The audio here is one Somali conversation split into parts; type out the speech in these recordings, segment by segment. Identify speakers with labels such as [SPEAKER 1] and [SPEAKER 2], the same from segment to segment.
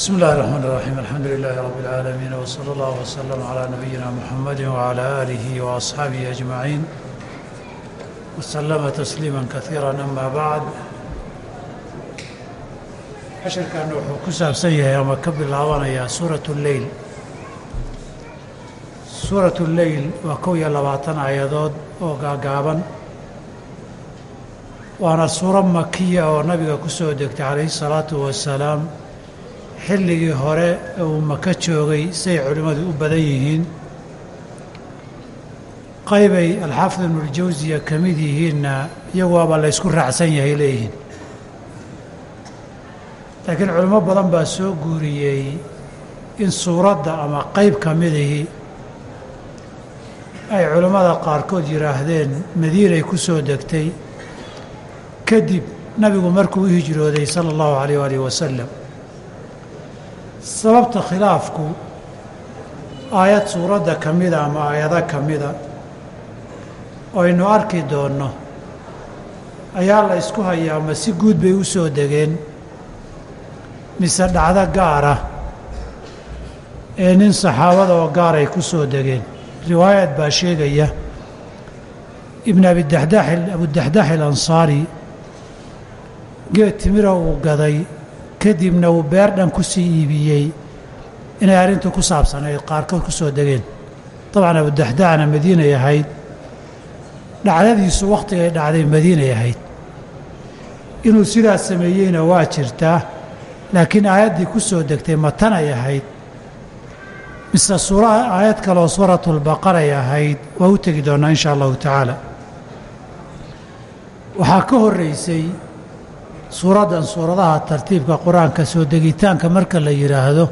[SPEAKER 1] بسم الله الرحمن الرحيم الحمد لله رب العالمين وصلى الله وسلم على نبينا محمد وعلى آله وأصحابه أجمعين وسلم تسليما كثيرا أما بعد casharkan wuxuu ku saabsan yahay ama ka bilaabanayaa suuratu lleyl suuratu lleyl waa kow iyo labaatan aayadood oo gaagaaban waana suuro makiya oo nabiga ku soo degtay calayhi salaatu wasalaam xilligii hore uu maka joogay say culimmadu u badan yihiin. Qaybay alxaafid ibnuljawsiya ka mid yihiinna iyagu waaba laysku raacsan yahay leeyihiin. Laakiin culimmo badan baa soo guuriyey in suuradda ama qayb ka midihii ay culimmada qaarkood yidhaahdeen madiinay ku soo degtay. Kadib nabigu markuu u hijrooday sala allahu calayh aalihi wasalam sababta khilaafku aayad suuradda ka mida ama aayado ka mida aynu arki doonno ayaa la ysku hayaa ma si guud bay u soo degeen mise dhacdo gaara ee nin saxaabada oo gaar ay ku soo degeen. Riwaayad baa sheegaya ibn abidaxdaax abudaxdaax alansaari geed timira uu gaday kadibna uu beer dhan ku sii iibiyey. Inay arrintu ku saabsanayd qaarkood ku soo degeen. Dabcan abudaxdaacna madiinay ahayd. Dhacdadiisu wakhtigay dhacday madiinay ahayd. Inuu sidaas sameeyeyna waa jirtaa laakiin aayaddii ku soo degtay matan ay ahayd. Mise suura aayad kaleoo suuratulbaqaray ahayd waa u tegi doonnaa insha allahu tacaala. Waxaa ka horraysay suuraddan suuradaha tartiibka qur'aanka soo degitaanka marka la yidhaahdo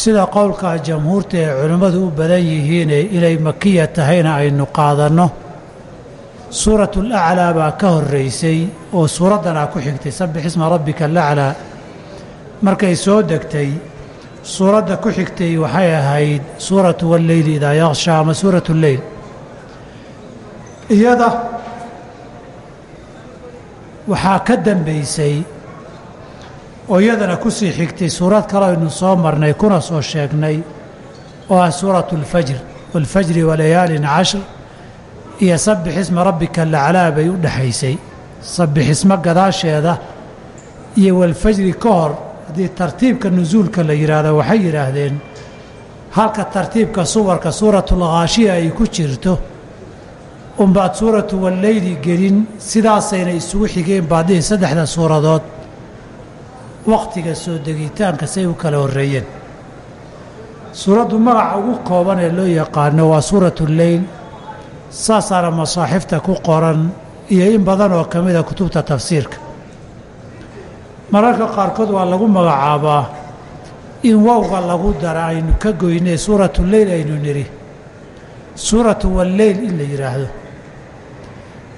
[SPEAKER 1] sida qowlka jamhuurta ee culimmadu u badan yihiine inay makiya tahayna aynu qaadanno suuratul aclaa baa ka horraysay oo suuraddanaa ku xigtay sabbix isma rabbika alaclaa markay soo degtay suuradda ku xigtay waxay ahayd suuratu walleyli idaa yakshaa ama suuratu lleyl iyada waxaa ka dambaysay oo iyadana ku sii xigtay suurad kale aynu soo marnay kuna soo sheegnay oo ah suuratu alfajr. Waalfajri walayaalin cashr. Iyo sabbix isma rabbika alaclaa bay u dhexaysay sabbixismo gadaasheeda iyo walfajri ka hor haddii tartiibka nusuulka la yidhaahdo waxay yidhaahdeen halka tartiibka suwarka suuratulkhaashiya ay ku jirto unbaad suuratu walleyli gelin sidaasayna isugu xigeen baadihii saddexda suuradood. Wakhtiga soo degitaanka say u kala horreeyeen. Suuraddu magaca ugu kooban ee loo yaqaano waa suuratu lleyl saasaana masaaxifta ku qoran iyo in badan oo ka mida kutubta tafsiirka. Mararka qaarkood waa lagu magacaabaa in wowga lagu dara aynu ka goynee suuratu leyl aynu nidhi. Suuratu walleyl in la yidhaahdo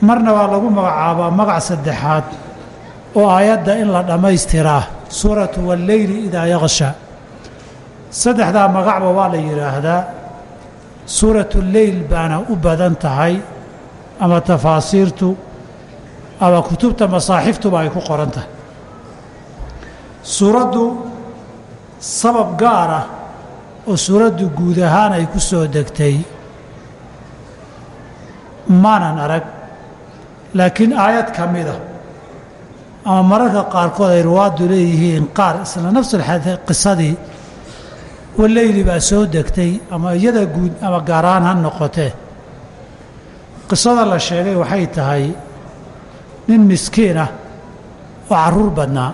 [SPEAKER 1] marna waa lagu magacaabaa magac saddexaad oo aayadda in la dhammaystiraa suuratu walleyli idaa yaksha saddexdaa magacba waa la yidhaahdaa suuratu leyl baana u badan tahay ama tafaasiirtu ama kutubta masaaxiftuba ay ku qoran tahay. Suuraddu sabab gaar ah oo suuraddu guud ahaan ay ku soo degtay maanan arag laakiin aayad ka mida ama mararka qaarkood ay ruwaaddu leeyihiin qaar isla nafsul qisadii waleyli baa soo degtay ama iyada guud ama gaar ahaan ha noqotee qisada la sheegay waxay tahay nin miskiin ah oo carruur badnaa.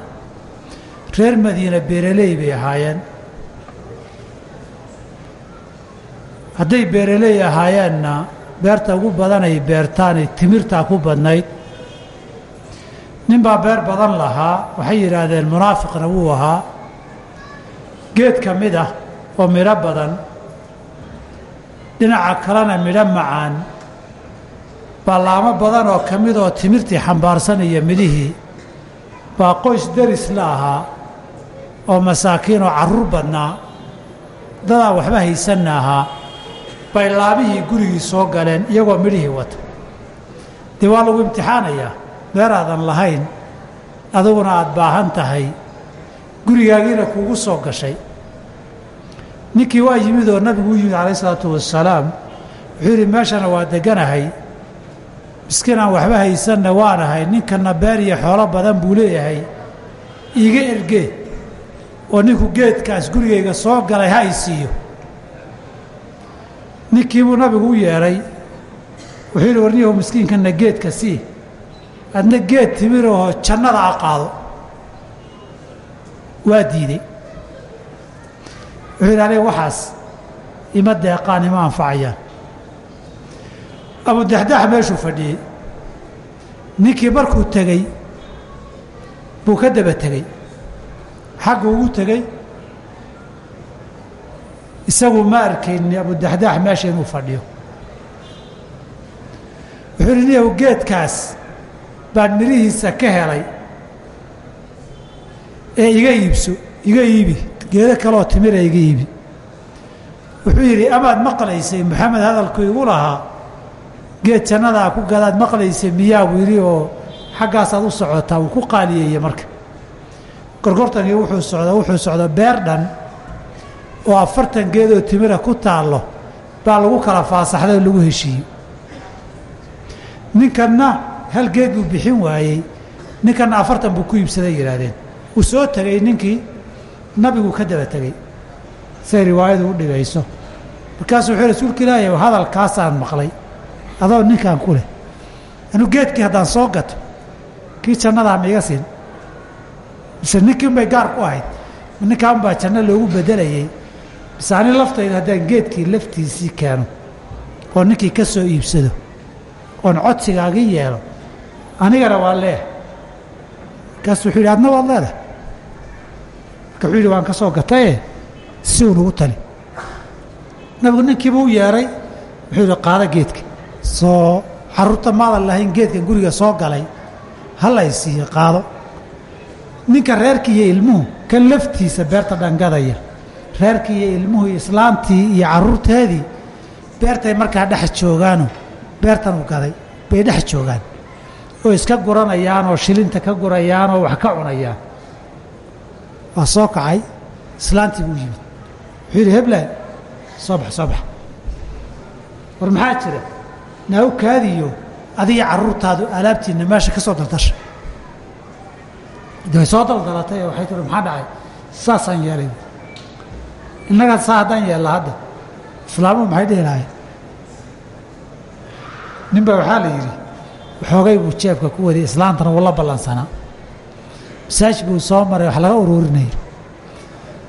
[SPEAKER 1] Reer madiina beeraley bay ahaayeen. Hadday beeraley ahaayeenna beerta ugu badanay beertaanay timirtaa ku badnayd. Nin baa beer badan lahaa waxay yidhaahdeen munaafiqna wuu ahaa. Geed ka mid ah oo midho badan dhinaca kalena midho macaan ballaamo badan oo ka mid oo timirtii xambaarsan iyo midhihii baa qoys deris la ahaa oo masaakiin oo carruur badnaa dadaan waxba haysanna ahaa bay laabihii gurigii soo galeen iyagoo midhihii wata dee waa lagu imtixaanayaa? Beeraadan lahayn. Adiguna aad baahan tahay. Gurigaagiina kuugu soo gashay. Ninkii waa yimid oo nabigu u yimid calayh isalaatu wasalaam wuxuu yidhi meeshana waa deganahay miskiin aan waxba haysanna waanahay ninkana beer iyo xoolo badan buu leeyahay. Iiga ergee oo ninku geedkaas gurigayga soo galay ha ay siiyo ninkii buu nabigu u yeedhay wuxuu yidhi warniyahu miskiinkana geedka sii. Adna geed timirahoo jannada a qaado. Waa diidey. Wuxuu yidhi aniga waxaas ima deeqaan ima anfacayaan. Abudaxdax meeshuu fadhiyey. Ninkii markuu tegey buu ka daba tegey. Xaggu ugu tegey isagu ma arkayni abudaxdaax meesha inuu fadhiyo. Wuxuu yidhi niyow geedkaas baan mirihiisa ka helay ee iga iibso iga iibi geedo kaleoo timira iga iibi. Wuxuu yidhi amaad maqlaysay maxamed hadalku igu lahaa? Geed jannadaa ku gadaad maqlaysay miyaa? Buu yidhi oo xaggaasaad u socotaa wuu ku qaaliyeeye marka. Gorgortankii wuxuu socda wuxuu socda beer dhan oo afartan geedoo timira ku taallo baa lagu kala faasaxday oo lagu heshiiyey ninkanna hal geed buu bixin waayey ninkanna afartan buu ku iibsaday yidhaahdeen. Uu soo tegey ninkii nabigu ka daba tegey say riwaayadu u dhigayso. Markaasuu wuxuu rasuulka ilaahay hadalkaasaan maqlay adoo ninkan ku leh. Anuu geedkii haddaan soo gato kii jannadaa ma iga siin. Mise ninkii unbay gaar ku ahayd. Ninkaan baa janno loogu bedelayey mise ani laftayda haddaan geedkii laftiisii keeno oo ninkii ka soo iibsado oon codsigaagii yeelo anigana waa leeh markaasu wuxuu yidhi adna waad leedahay? Marka wuxuu yidhi waan ka soo gataye si uu nagu tali nabigu ninkiiba u yeedhay wuxuu yidhi qaado geedka. Soo carruurta maadan lahayn geedkan guriga soo galay halay siiye qaado. Ninka reerkii iyo ilmuhu kan laftiisa beerta dhangadaya reerkii iyo ilmuhu islaantii iyo carruurteedii beertay markaa dhex joogaano beertan u gaday bay dhex joogaan. Oo iska guranayaan oo shilinta ka gurayaan oo wax ka cunayaan. Waa soo kacay islaantii buu yimid. Wuxuu yidhi heblan soo bax soo bax war maxaa jira? Naaw kaadiyo adiga carruurtaadu alaabtiinna meesha ka soo daldasha de way soo daldalatay oo waxay tihi maxaa dhacay? Saasaan yeelay innagaa saa haddaan yeella hadda. Islaamuhu maxay dhihi lahayn nin baa waxaa la yidhi waxoogay buu jeebka ku waday islaantana wuu la ballansanaa. Masaaj buu soo maray wax laga ururinaya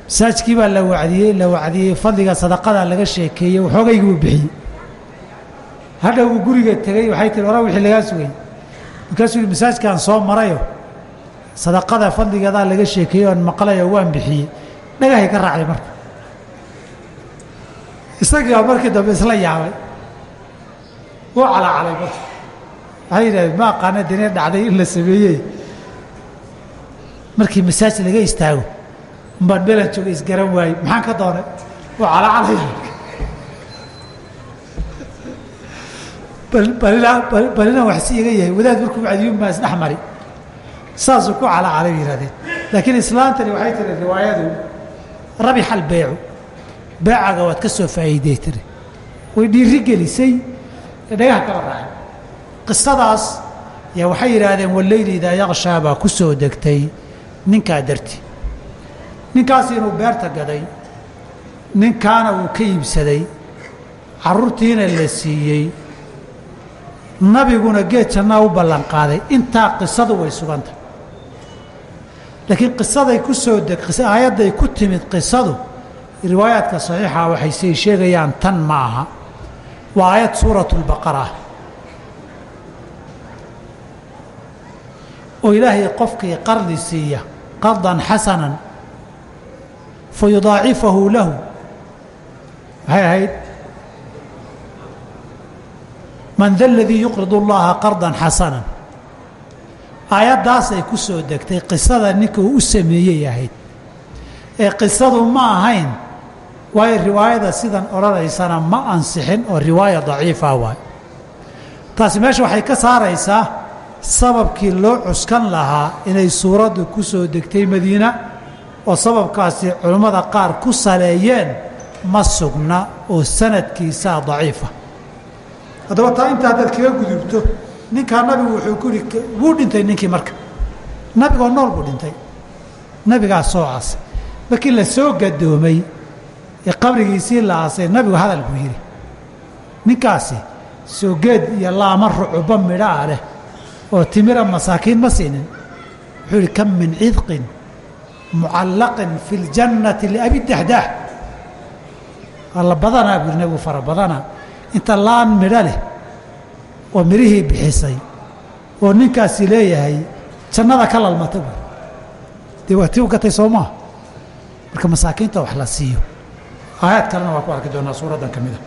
[SPEAKER 1] masaajkii baa la wacdiyey la wacdiyey fadliga sadaqadaa laga sheekeeyey waxoogaygii buu bixiyey. Hadha uu guriga tegey waxay tihi hora wixii lagaa sugay. Markaasuu yihi masaajkaan soo marayo sadaqada fadligeedaa laga sheekeeyey oon maqlayo waan bixiyey. Dhagahay ka raacday marka isagii baa markii dambe isla yaabay. Wuu calaacalay marka. Waxay yidhahdeen ma aqaana dine dhacday in la sameeyey. Markii masaaj laga istaago umbaan meelan jooga isgaran waayey. Maxaan ka doonay? Wuu calaacalay balina wax si iga yahay. Wadaad markuu cadiyun baa isdhex mari saasuu ku calacalay yihahdeen laakiin islaantani waxay tiri riwaayadu rabixa albeecu beecaga waad ka soo faa'iidey tiri. Way dhiiri gelisay dhagaha kala raacay qisadaas yaa waxay yidhaahdeen waleyli idaa yaqshaa baa ku soo degtay ninkaa darti. Ninkaas inuu beerta gaday ninkaana uu ka iibsaday. Carruurtiina la siiyey. Nabiguna geed jannaa u ballan qaaday. Intaa qisadu way sugantah laakiin qisaday ku soo deg aayadday ku timid qisadu riwaayaadka saxiixa waxay say sheegayaan tan ma aha waa aayad suuratu lbaqara ah oo ilaahay qofkii qardi siiya qardan xasanan fa yudaacifahu lahu. Maxay ahayd? Man da aladii yuqrid اllaha qardan xasanan. Aayaddaasay ku soo degtay qisada ninka uu u sameeyey ahayd. Ee qisadu ma ahayn waayo riwaayada sidan odhanaysana ma ansixin oo riwaaya daciifa waay taasi meesha waxay ka saaraysaa sababkii loo cuskan lahaa inay suuraddu ku soo degtay madiina oo sababkaasi culammada qaar ku saleeyeen ma sugna oo sanadkiisaa daciifa. Haddaba taa inta haddaad kaga gudubto ninkaa nabigu wuxuu ku yihi wuu dhintay ninkii marka. Nabigoo nool buu dhintay. Nabigaa soo aasay markii la soo gadoomay ee qabrigiisii la aasay nabigu hadal buu yidhi ninkaasi soo geed iyo laama rucuba midho ah leh oo timira masaakiin ma siinin. Wuxuu yidhi kam min cidqin mucallaqin fi اljannati liabi daxdaax alla badanaa buu nabigu fara badanaa inta laan midho leh oo midhihii bixisay oo ninkaasi leeyahay jannada ka lalmata buui dee waa tii u gatay soo maa marka masaakiinta wax la siiyo aayaad kalena waa ku arki doonaa suuraddan ka mida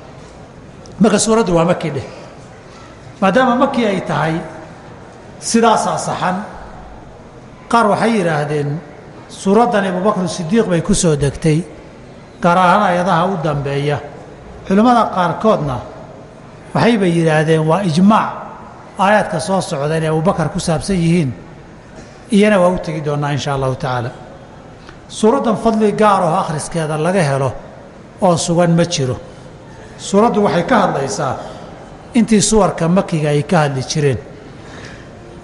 [SPEAKER 1] marka suuraddu waa maki dheh maadaama maki ay tahay sidaasaa saxan qaar waxay yidhaahdeen suuraddan abubakr sidiiq bay ku soo degtay gaar ahaan ayadaha u dambeeya. Culimmada qaarkoodna waxayba yidhaahdeen waa ijmaac aayaadka soo socda inay abubakar ku saabsan yihiin. Iyana waa u tegi doonnaa inshaa allahu tacaala. Suuraddan fadli gaar oo akhriskeeda laga helo oo sugan ma jiro. Suuraddu waxay ka hadlaysaa intii suwarka makiga ay ka hadli jireen.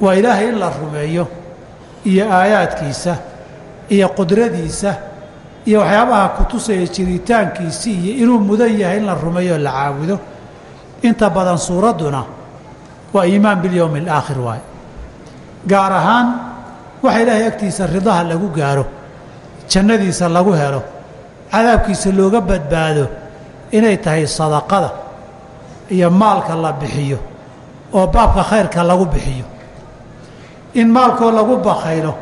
[SPEAKER 1] Waa ilaahay in la rumeeyo iyo aayaadkiisa iyo qudradiisa iyo waxyaabaha ku tusaya jiritaankiisii iyo inuu mudan yahay in la rumeeyo o la caabudo. Inta badan suuradduna waa iimaan bilyowmi alaakhir waaye. Gaar ahaan waxa ilaahay agtiisa ridaha lagu gaaro jannadiisa lagu helo cadaabkiisa looga badbaado inay tahay sadaqada iyo maalka la bixiyo oo baabka khayrka lagu bixiyo. In maalkoo lagu bakhaylo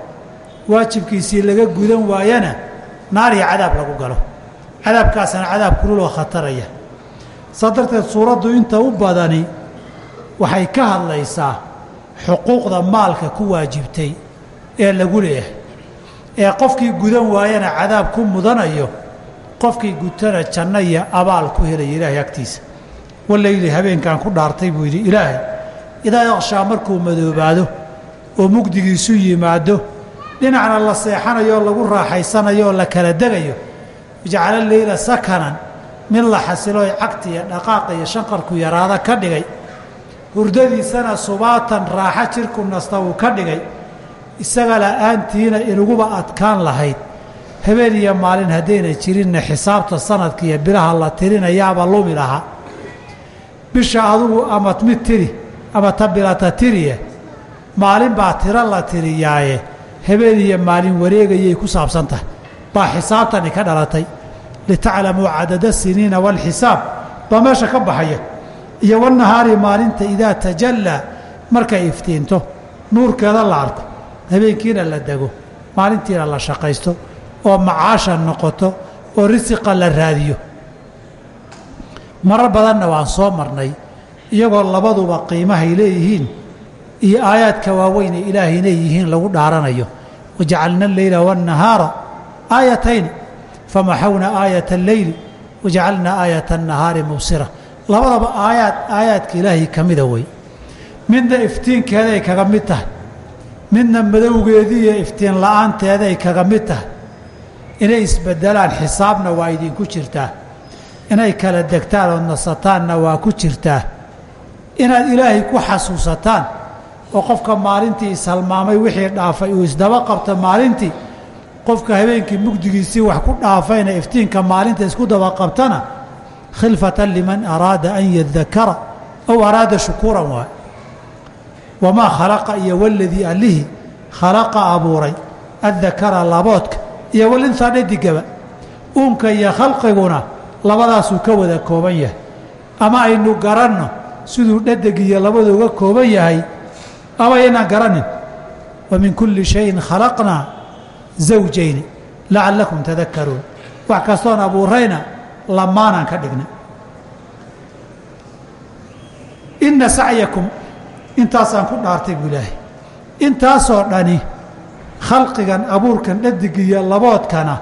[SPEAKER 1] waajibkiisii laga gudan waayana naar iyo cadaab lagu galo. Cadaabkaasana cadaab kululoo khataraya. Saa darteed suuraddu inta u badani waxay ka hadlaysaa xuquuqda maalka ku waajibtay ee lagu leeyahay. Ee qofkii gudan waayana cadaab ku mudanayo qofkii gutana janno iyo abaal ku helaya ilaahay agtiisa. Wallayli habeenkaan ku dhaartay buu yidhi ilaahay idaa yaqshaa markuu madoobaado oo mugdigiisu yimaado dhinacna la seexanayo lagu raaxaysanayo la kala degayo jacala leyla sakanan mid la xasilooy cagti iyo dhaqaaqa iyo shanqarku yaraada ka dhigay. Hurdadiisana subaatan raaxo jirku nasta uu ka dhigay. Isaga la'aantiina inuguba adkaan lahayd habeen iyo maalin haddayna jirinna xisaabta sanadka iyo bilaha la tirinayaaba lumi lahaa bisha adugu ama mid tiri ama ta bilata tiriye maalin baa tiro la tiriyaaye. Habeen iyo maalin wareegayay ku saabsan tahay baa xisaabtani ka dhalatay. Litaclamuu cadada siniina waalxisaab baa meesha ka baxaya. Iyo wanahaari maalinta idaa tajallaa markay iftiinto nuurkeeda la arko. Habeenkiina la dego maalintiina la shaqaysto oo macaasha noqoto oo risiqa la raadiyo. Marar badanna waan soo marnay iyagoo labaduba qiimahay leeyihiin iyo aayaadka waaweyn ee ilaahay inay yihiin lagu dhaaranayo. Wajacalna alleyla waannahaara aayatayn famaxawna aayata alleyli wajacalnaa aayata annahaari mubsira. Labadaba aayaad aayaadka ilaahay ka mida wey midna iftiinkeeday kaga mid tahay midna madowgeedii iyo iftiin la'aanteeday kaga mid tahay inay isbeddelaan xisaabna waa idinku jirtaa inay kala degtaan oo nasataanna waa ku jirtaa inaad ilaahay ku xasuusataan oo qofka maalintii ishalmaamay wixii dhaafay uu isdaba qabta maalintii qofka habeenkii mugdigiisii wax ku dhaafayna iftiinka maalinta isku daba qabtana khilfatan liman araada an yadakara aw araada shukuuran waay wamaa khalaqa iyo waladii allihii khalaqa abuuray. Addakara laboodka iyo walintaa dhadigaba uunka iyo khalqiguna labadaasuu ka wada kooban yahay. Ama aynu garanno siduu dhadig iyo labadu uga kooban yahay ama aynaan garanin wa min kulli shayin khalaqnaa zawjayni lacallakum tadakaruun wax kastoon abuurayna lamaanaan ka dhignay. Inna sacyakum intaasaan ku dhaartay buu ilaahay. Intaasoo dhani khalqigan abuurkan dhadig iyo laboodkana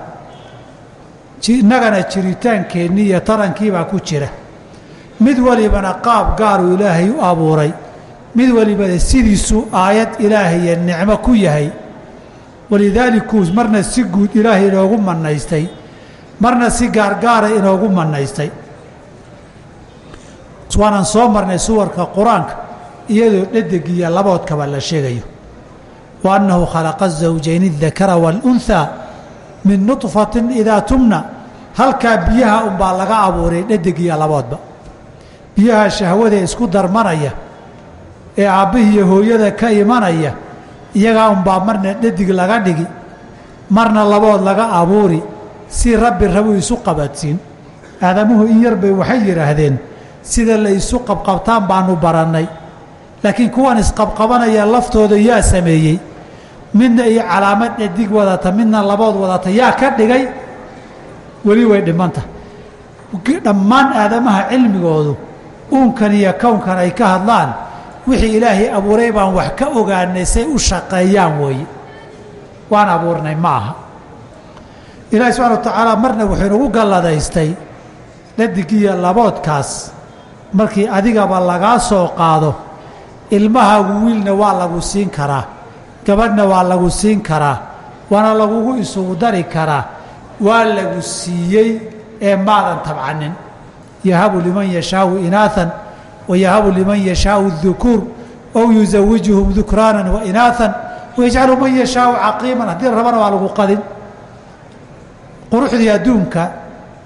[SPEAKER 1] innagana jiritaankeenni iyo tarankiibaa ku jira. Mid walibana qaab gaaruu ilaahay u abuuray. Mid walibana sidiisuu aayad ilaahay iyo nicmo ku yahay. Walidaalikuu marna si guud ilaahay inoogu manaystay marna si gaargaara inoogu manaystay waanaan soo marnay suwarka qur'aanka iyadoo dhedeg laboodkaba la sheegayo wa annahu khalaqa zawjayn اdakara wاlunhaa min nuطfatin idaa tumna halkaa biyaha unbaa laga abuuray dhedeg laboodba biyaha shahwadee isku darmanaya ee aabbihiiyo hooyada ka imanaya iyagaa unbaa marna dhadig laga dhigi marna labood laga abuuri si rabbi rabuu isu qabadsiin aadamuhu in yar bay waxay yidhaahdeen sida la isu qabqabtaan baanu barannay laakiin kuwan isqabqabanaya laftooda yaa sameeyey midna iyo calaamad dhadig wadata midna labood wadata yaa ka dhigay weli way dhimanta. Dhammaan aadamaha cilmigoodu uunkan iyo kownkan ay ka hadlaan wixii ilaahay abuuray baan wax ka ogaanay say u shaqeeyaan weeye waan abuurnay ma aha. Ilaahay subxana wa marna wuxuu inagu galladaystay dhadigiyo laboodkaas. Markii adigaba lagaa soo qaado ilmahaagu wiilna waa lagu siin karaa gabadhna waa lagu siin karaa waana lagugu isugu dari karaa waa lagu siiyey ee maadan tabcanin. Yahabu liman yashaau inaaan wayahabu liman yashaau dukuur ow yuzawijuhum dukraanan wainaaan wayajcalu man yashaau caqiiman haddii rabana waa lagu qadin. Quruxdii adduunka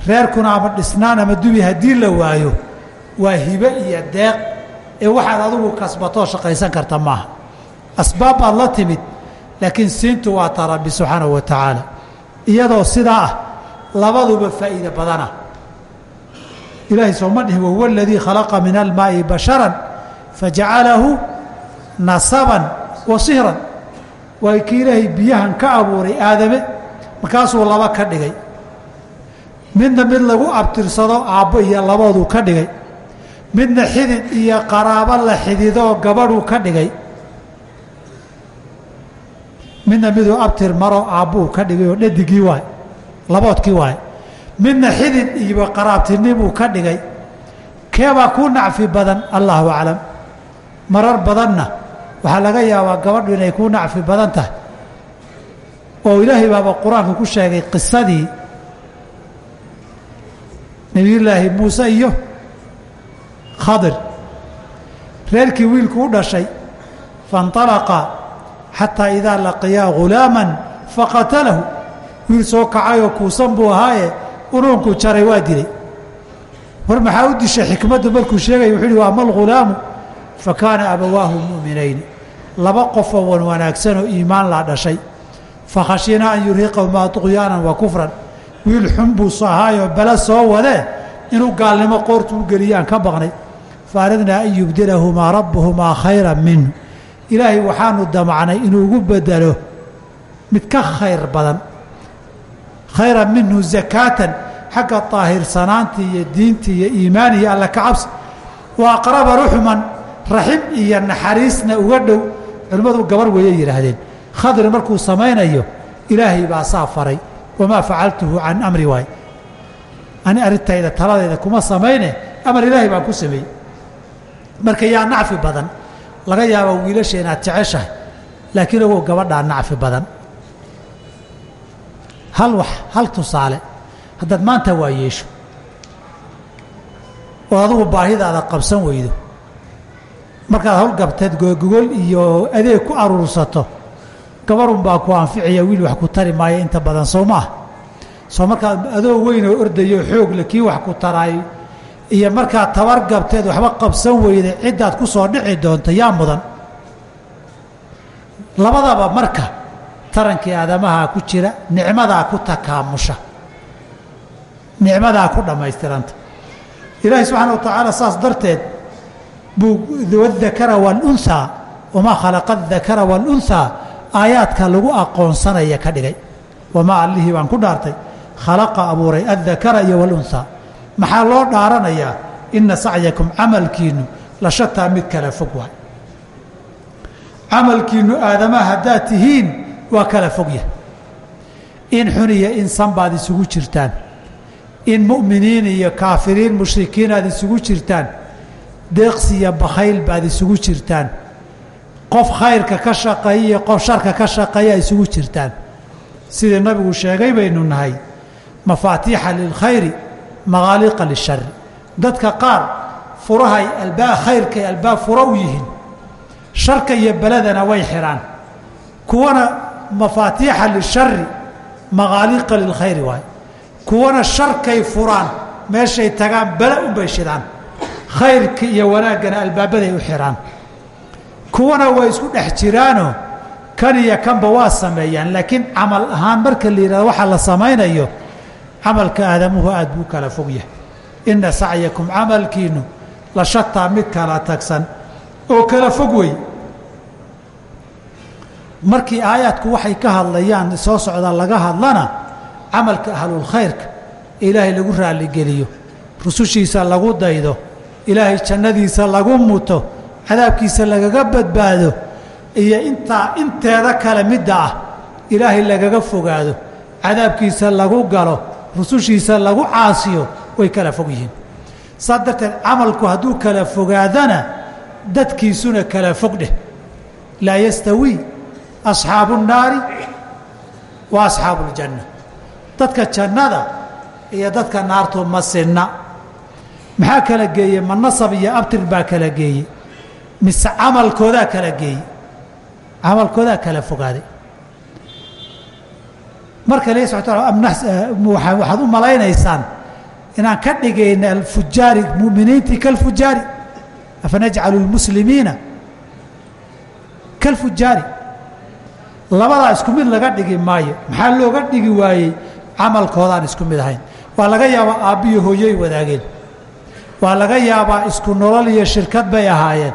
[SPEAKER 1] reerkuna ama dhisnaan ama dubi haddii la waayo waa hibe iyo deeq ee waxaad adigu kasbatoo shaqaysan karta maaha asbaab baad la timid laakiin siintu waa ta rabbi subxaanahu wa tacaala. Iyadoo sidaa ah labaduba faa'iide badana. Ilaahay sooma dhihin wahuwa aladii khalaqa min almaa'i basharan fajacalahu nasaban wa sihran. Waa kii ilaahay biyahan ka abuuray aadame markaasuu laba ka dhigay. Midna mid lagu abtirsado aabbo iyo labooduu ka dhigay. Midna xidid iyo qaraabo la xididoo gabadhuu ka dhigay midna miduu abtir maro aabbuu ka dhigay oo dhadigii waay laboodkii waay. Midna xidid iyo qaraabtinimuu ka dhigay. Keebaa ku nacfi badan allahu aclam. Marar badanna waxaa laga yaabaa gabadhu inay ku nacfi badan tahay. Oo ilaahay baaba qur'aanka ku sheegay qisadii nebiyullaahi muuse iyo khadir. Reerkii wiilku u dhashay faاnطalaqa xataa idaa laqiyaa ghulaama faqatalahu. Wiil soo kacayoo kuusan buu ahaaye unuunku jaray waa dilay. War maxaa u dishay xikmaddu markuu sheegaya wuxuu uhi wa ama alghulaamu fa kaana abawaahu mu'minayni laba qofoo wan wanaagsanoo iimaan laa dhashay. Fakhashinaa an yurhiqahumaa tuqyaanan wa kufran. Wiil xun buu ahaayoo bala soo wadee inuu gaalnimo qoortu u geliyaan ka baqnay. Faaradnaa an yubdilahumaa rabbuhumaa khayran minhu ilaahay waxaanu damacnay inuu ugu bedelo mid ka khayr badan khayra minhu zakaatan xagga طaahirsanaanta iyo diinta iyo iimaan iyo alla ka cabsi. Wa aqraba ruxman raxim iyo naxariisna uga dhow. Culimmadu gabar weeye yidhaahdeen khadri markuu samaynayo ilaahay baa saa faray. Wamaa facaltuhu can amri waay. Ani arrintayda taladayda kuma samayne amar ilaahay baan ku sameeyey. Marka yaa nacfi badan laga yaaba wiilasha inaad jeceshahay laakiin ogow gabadhaa nacfi badan. Hal wax hal tusaale haddaad maanta waa yeesho oo adugu baahidaada qabsan weydo markaad howlgabteed googogol iyo adeeg ku aruursato gabarun baa ku anficaya wiil wax ku tari maayo inta badan soo maah soo markaad adoo weyn oo ordayo xoogle kii wax ku taraayo iyo markaad tabar gabteed waxba qabsan weyda ciddaad ku soo dhici doonta yaa mudan. Labadaba marka tarankii aadamahaa ku jira nicmadaa ku takaamusha. Nicmadaa ku dhammaystiranta. Ilaahay subxaana wa tacaala saas darteed buu wadakara waalunhaa wamaa khalaqa adakara waalunhaa aayaadka lagu aqoonsanaya ka dhigay. Wamaa allihii baan ku dhaartay. Khalaqa abuuray addakara iyo waalunhaa maxaa loo dhaaranayaa? Ina sacyakum camalkiinnu la shataa mid kala fog waay. Camalkiinnu aadamaha haddaad tihiin waa kala fogya in xun iyo in san baad isugu jirtaan. In mu'miniin iyo kaafiriin mushrikiin aad isugu jirtaan. Deeqsi iyo bakhayl baad isugu jirtaan. Qof khayrka ka shaqeeya iyo qof sharka ka shaqeeya isugu jirtaan. Sidii nabigu sheegay baynu nahay? Mafaatiixa lilkhayri maqaaliqa lishari dadka qaar furahay albaab khayrkay albaab furo u yihiin. Sharka iyo beledana way xidhaan kuwana mafaatiixa lishari maqaaliqa lilkhayri waay. Kuwana sharkay furaan meeshay tagaan bele unbay shidaan. Khayrka iyo wanaaggana albaabaday u xidhaan kuwana way isku dhex jiraanoo kan iyo kanba waa sameeyaan laakiin camal ahaan marka la yidhahdo waxaa la samaynayo camalka aadamuhu aad buu kala fog yahay. Inna sacyakum camalkiinnu la shataa mid kala tagsan oo kala fog wey markii aayaadku waxay ka hadlayaan soo socda laga hadlana camalka ahlulkhayrka ilaahay lagu raalligeliyo rusushiisa lagu daydo ilaahay jannadiisa lagu muto cadaabkiisa lagaga badbaado iyo intaa inteeda kale midda ah ilaahay lagaga fogaado cadaabkiisa lagu galo rusushiisa lagu caasiyo way kala fog yihiin. Saa darteed camalku hadduu kala fogaadana dadkiisuna kala fog dheh. Laa yastawi asxaabu اnnaari wa asxaabu اljanna dadka jannada iyo dadka naartu ma sinna. Maxaa kala geeyey? Ma nasab iyo abtir baa kala geeyey. Mise camalkoodaa kala geeyey? Camalkoodaa kala fogaaday marka subxana taala waxaad u malaynaysaan inaan ka dhigayna alfujaari muminiintii kalfujaari afanajcalu lmuslimiina kalfujaari labadaa isku mid laga dhigi maayo. Maxaa looga dhigi waayey? Camalkoodaan isku mid ahayn. Waa laga yaabaa aabbiyo hooyoy wadaageen. Waa laga yaabaa isku nolol iyo shirkad bay ahaayeen.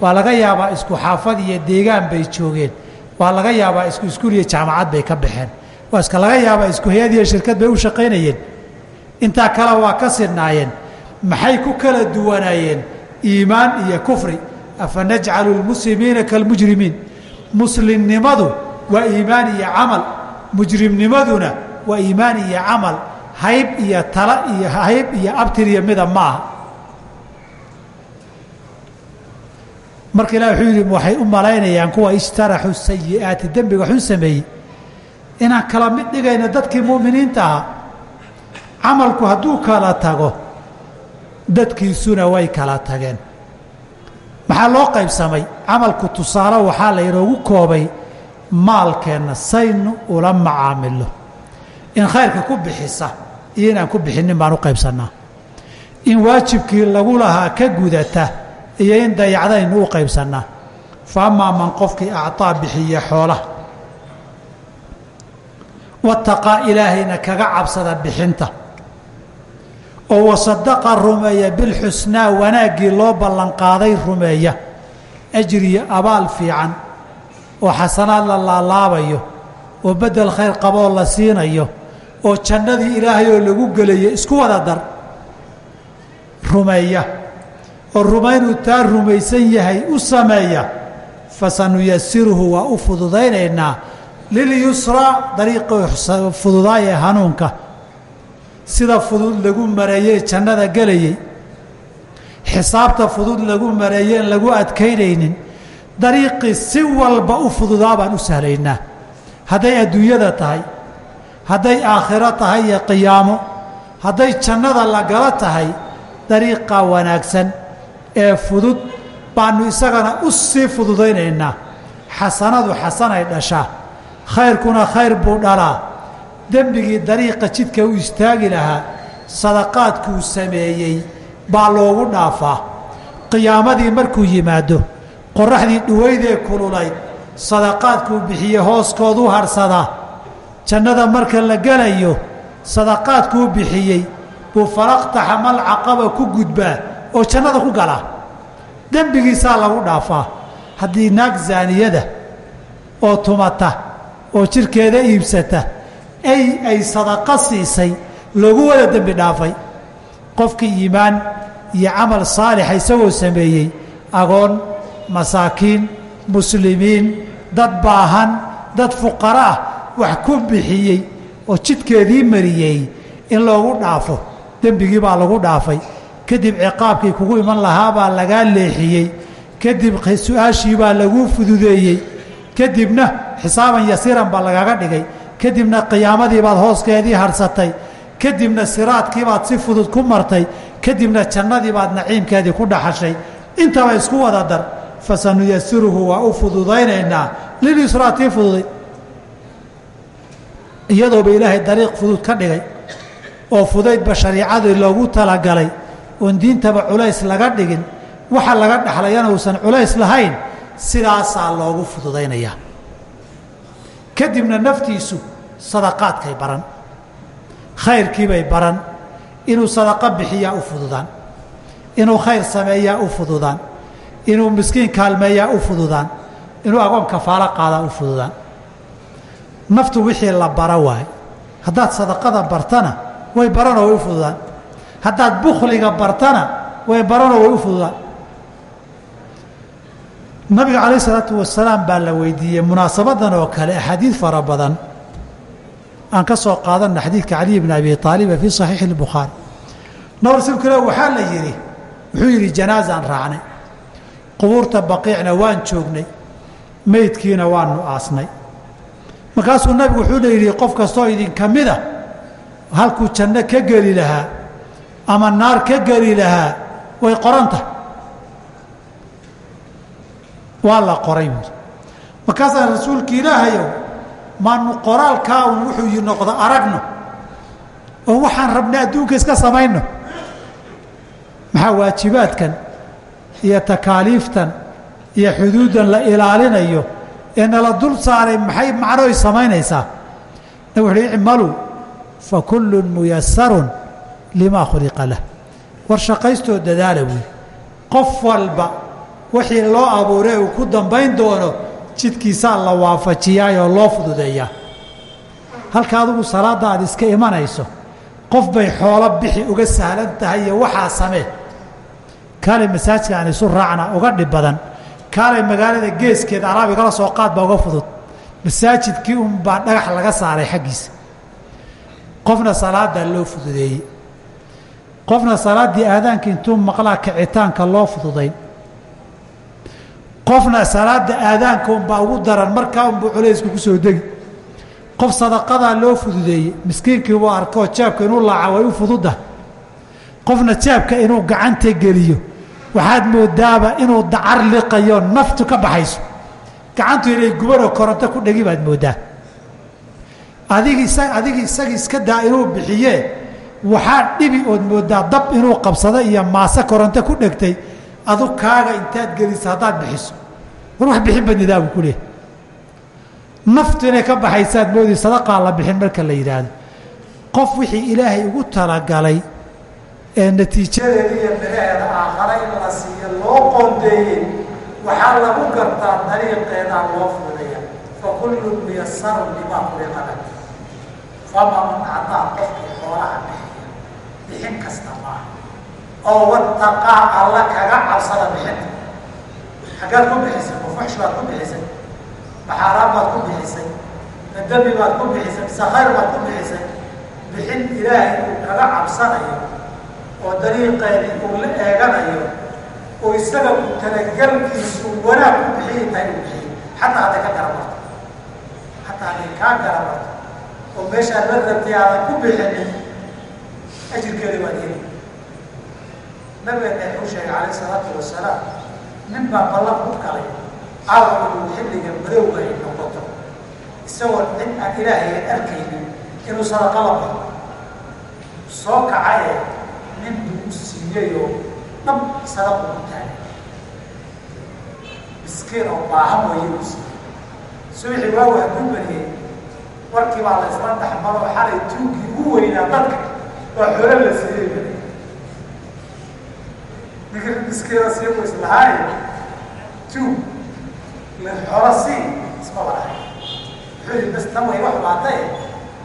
[SPEAKER 1] Waa laga yaabaa isku xaafad iyo deegaan bay joogeen. Waa laga yaabaa isku iskuul iyo jaamacad bay ka baxeen waa iska laga yaabaa isku hay'ad iyo shirkad bay u shaqaynayeen. Intaa kale waa ka sinnaayeen maxay ku kala duwanaayeen? Iimaan iyo kufri. Afa najcalu lmuslimiina kalmujrimiin. Muslimnimadu waa iimaan iyo camal. Mujrimnimaduna waa iimaan iyo camal. Hayb iyo tala iyo hayb iyo abtir iyo mida ma aha marka ilah wuxuu yidhi waxay u malaynayaan kuwa ishtaraxu sayi'aati dembiga xun sameeyey inaan kala mid dhigayno dadkii mu'miniinta ahaa camalku hadduu kala tago dadkiisuna way kala tageen. Maxaa loo qaybsamay? Camalku tusaale waxaa la inoogu koobay maalkeenna saynu ula macaamilo in khayrka ku bixisa iyo inaan ku bixinin baan u qaybsannaa. In waajibkii lagu lahaa ka gudata iyo in dayacdaynu u qaybsannaa. Fa man qofkii actaa bixiya xoolaha wataqaa ilaahayna kaga cabsada bixinta oo wasadaqa rumeeya bilxusnaa wanaaggii loo ballanqaaday rumeeya ajriyo abaal fiican oo xasanaad la laalaabayo oo beddel khayr qaboo la siinayo oo jannadii ilaahay oo lagu gelayo isku wada dar rumeeya oo rumaynuu taa rumaysan yahay u sameeya fasanuyasiruhu waa u fududaynaynaa lilyusraa dariiqii fududaay ee hanuunka sida fudud lagu mareeyey jannada gelayey xisaabta fudud lagu mareeye en lagu adkaynaynin dariiqii si walba u fududaa baan u sahlaynaa hadday adduunyada tahay hadday aakhiro tahay iyo qiyaamo hadday jannada la gala tahay dariiqa wanaagsan ee fudud baannu isagana u sii fududaynaynaa xasanadu xasanay dhashaa khayrkuna khayr buu dhalaa. Dembigii dariiqa jidka u istaagi lahaa sadaqaadkuu sameeyey baa loogu dhaafaa. Qiyaamadii markuu yimaado qorraxdii dhuwaydee kululayd sadaqaadkuu bixiye hooskooduu harhsadaa jannada marka la gelayo sadaqaadkuu bixiyey buu falaqtaxamal caqaba ku gudbaa oo jannada ku galaa. Dembigiisaa lagu dhaafaa. Haddii naag zaaniyada oo tumata oo jidhkeeda iibsata. Ay ay sadaqo siisay. Loogu wada dembi dhaafay. Qofkii iimaan iyo camal saalixa isagoo sameeyey. Agoon masaakiin muslimiin dad baahan dad fuqara ah wax ku bixiyey oo jidkeedii mariyey in loogu dhaafo. Dembigii baa lagu dhaafay. Kadib ciqaabkii kugu iman lahaa baa lagaa leexiyey. Kadib su'aashii baa laguu fududeeyey kadibna xisaaban yasiiran baa lagaaga dhigay. Kadibna qiyaamadii baad hooskeedii harsatay. Kadibna siraadkii baad si fudud ku martay. Kadibna jannadii baad naciimkeedii ku dhaxashay. Intaba isku wada dar. Fasanuyasiruhu waa u fududaynaynaa. Lilyusraatii fududay. Iyadooba ilaahay dariiq fudud ka dhigay. Oo fudaydba shariicadii loogu talagalay. Oon diintaba culays laga dhigin. Waxa laga dhexlayana uusan culays lahayn sidaasaa loogu fududaynayaa. Kadibna naftiisu sadaqaadkay baran. Khayrkiibay baran. Inuu sadaqo bixiyaa u fududaan. Inuu khayr sameeyaa u fududaan. Inuu miskiin kaalmeeyaa u fududaan. Inuu agoon kafaalo qaadaa u fududaan. Naftu wixii la bara waaye. Haddaad sadaqada bartana way baranoo way u fududaan. Haddaad bukhliga bartana way baranoo way u fududaan nabiga calayh isalaatu wasalaam baa la weydiiyey munaasabadan oo kale axaadiid fara badan. Aan ka soo qaadanna xadiidka caliy bn abi aaliba fii saxiixi اlbukhaari nab rasuulka ilah waxaa la yidhi wuxuu yidhi janaazaan raacnay. Qubuurta baqiicna waan joognay. Meydkiina waanu aasnay. Markaasuu nabigu wuxuu la yidhi qof kastoo idinka mida halkuu janno ka geli lahaa ama naar ka geli lahaa way qoranta waa la qoray buuri markaasaa rasuulka ilaahayow maanu qoraalkaa un wuxuu noqdo aragno. Oo waxaan rabnay adduunka iska samayno. Maxaa waajibaadkan iyo takaaliiftan iyo xuduuddan la ilaalinayo ee nala dul saaray maxay macnoy samaynaysaa? Nabig wuxu uhi icmaluu fa kullun muyasarun limaa khuliqa lah. War shaqaystoo dadaala buui qof walba wixii loo abuuray uu ku dambayn doono jidkiisaa la waafajiyaayoo loo fududeeyaa. Halka adigu salaadda aad iska imanayso qof bay xoolo bixi uga sahlan tahay iyo waxaa samee. Kaalay masaajidka aan isu raacna uga dhib badan. Kaalay magaalada geeskeeda alaab igala soo qaad baa uga fudud. Masaajidkii unbaa dhagax laga saaray xaggiisa. Qofna salaaddaa loo fududeeyey. Qofna salaaddii aadaanka intuu maqlaa kicitaanka loo fududayn qofna salaada aadaanka unbaa ugu daran markaa unbuu culaysku ku soo degi. Qof sadaqadaa loo fududeeyey miskiinkii buu arkoo jaabka inuu laaca way u fududda qofna jaabka inuu gacanta geliyo waxaad moodaaba inuu dacar liqayo naftu ka baxayso. Gacantu inay gubanoo koronto ku dhegi baad mooddaa adigi adigi isagii iska daa inuu bixiyee waxaa dhibi ood mooddaa dab inuu qabsado iyo maase koronto ku dhegtay adu kaaga intaad gelisa haddaad bixiso. War wax bixin badnidaa buu ku leehay naftu inay ka baxaysaad moodi sadaqaa la bixin marka la yidhaahdo. Qof wixii ilaahay ugu talagalay ee natiijadeeda iyo miraheeda aakhare in la siiyo loo qoondeeyey waxaa lagu gartaa dariiqeedaa loo fuudaya fa kullun muyasarun limaa fama man acdaa qofkii xoolaha bixiya bixin kasta maaha oo wataqaa alla kaga cabsada bixinta xaggaad ku bixisay mafuxsh baad ku bixisay maxaaraan baad ku bixisay madami baad ku bixisay mise khayr baad ku bixisay. Bixin ilaahay uu kaga cabsanayo oo dariiqeedii uu la eeganayo oo isaga ku talagelkiisu wanaag ku bixiyi tahay uu bixiyey. Xataa hadday ka garabarto xataa hadday kaa garabarto oo meeshaad la rabtay aadan ku bixinin ajirkeeda waad heli nabigeena wuxuu sheegay calayh isalaatu wasalaam nin baa ballan ku galay caawa inuu xilliga madowga ay noqoto. Isagoo nin aan ilaahay arkaynin inuu sadaqa la baxo soo kacaye nin buu u siiyeyoo dhab sadaqu ku taagay miskiin oo baahan weeye u siiyey subaxii waagu hadduu bariyey warkii baa la isla dhexmaroo xalay tuugii ugu weynaa dadka. Waa xoolo la siiyey ninka miskiina sii u islahaay la xoolo sii isma wadahay wuxuu bas tan way wax baatay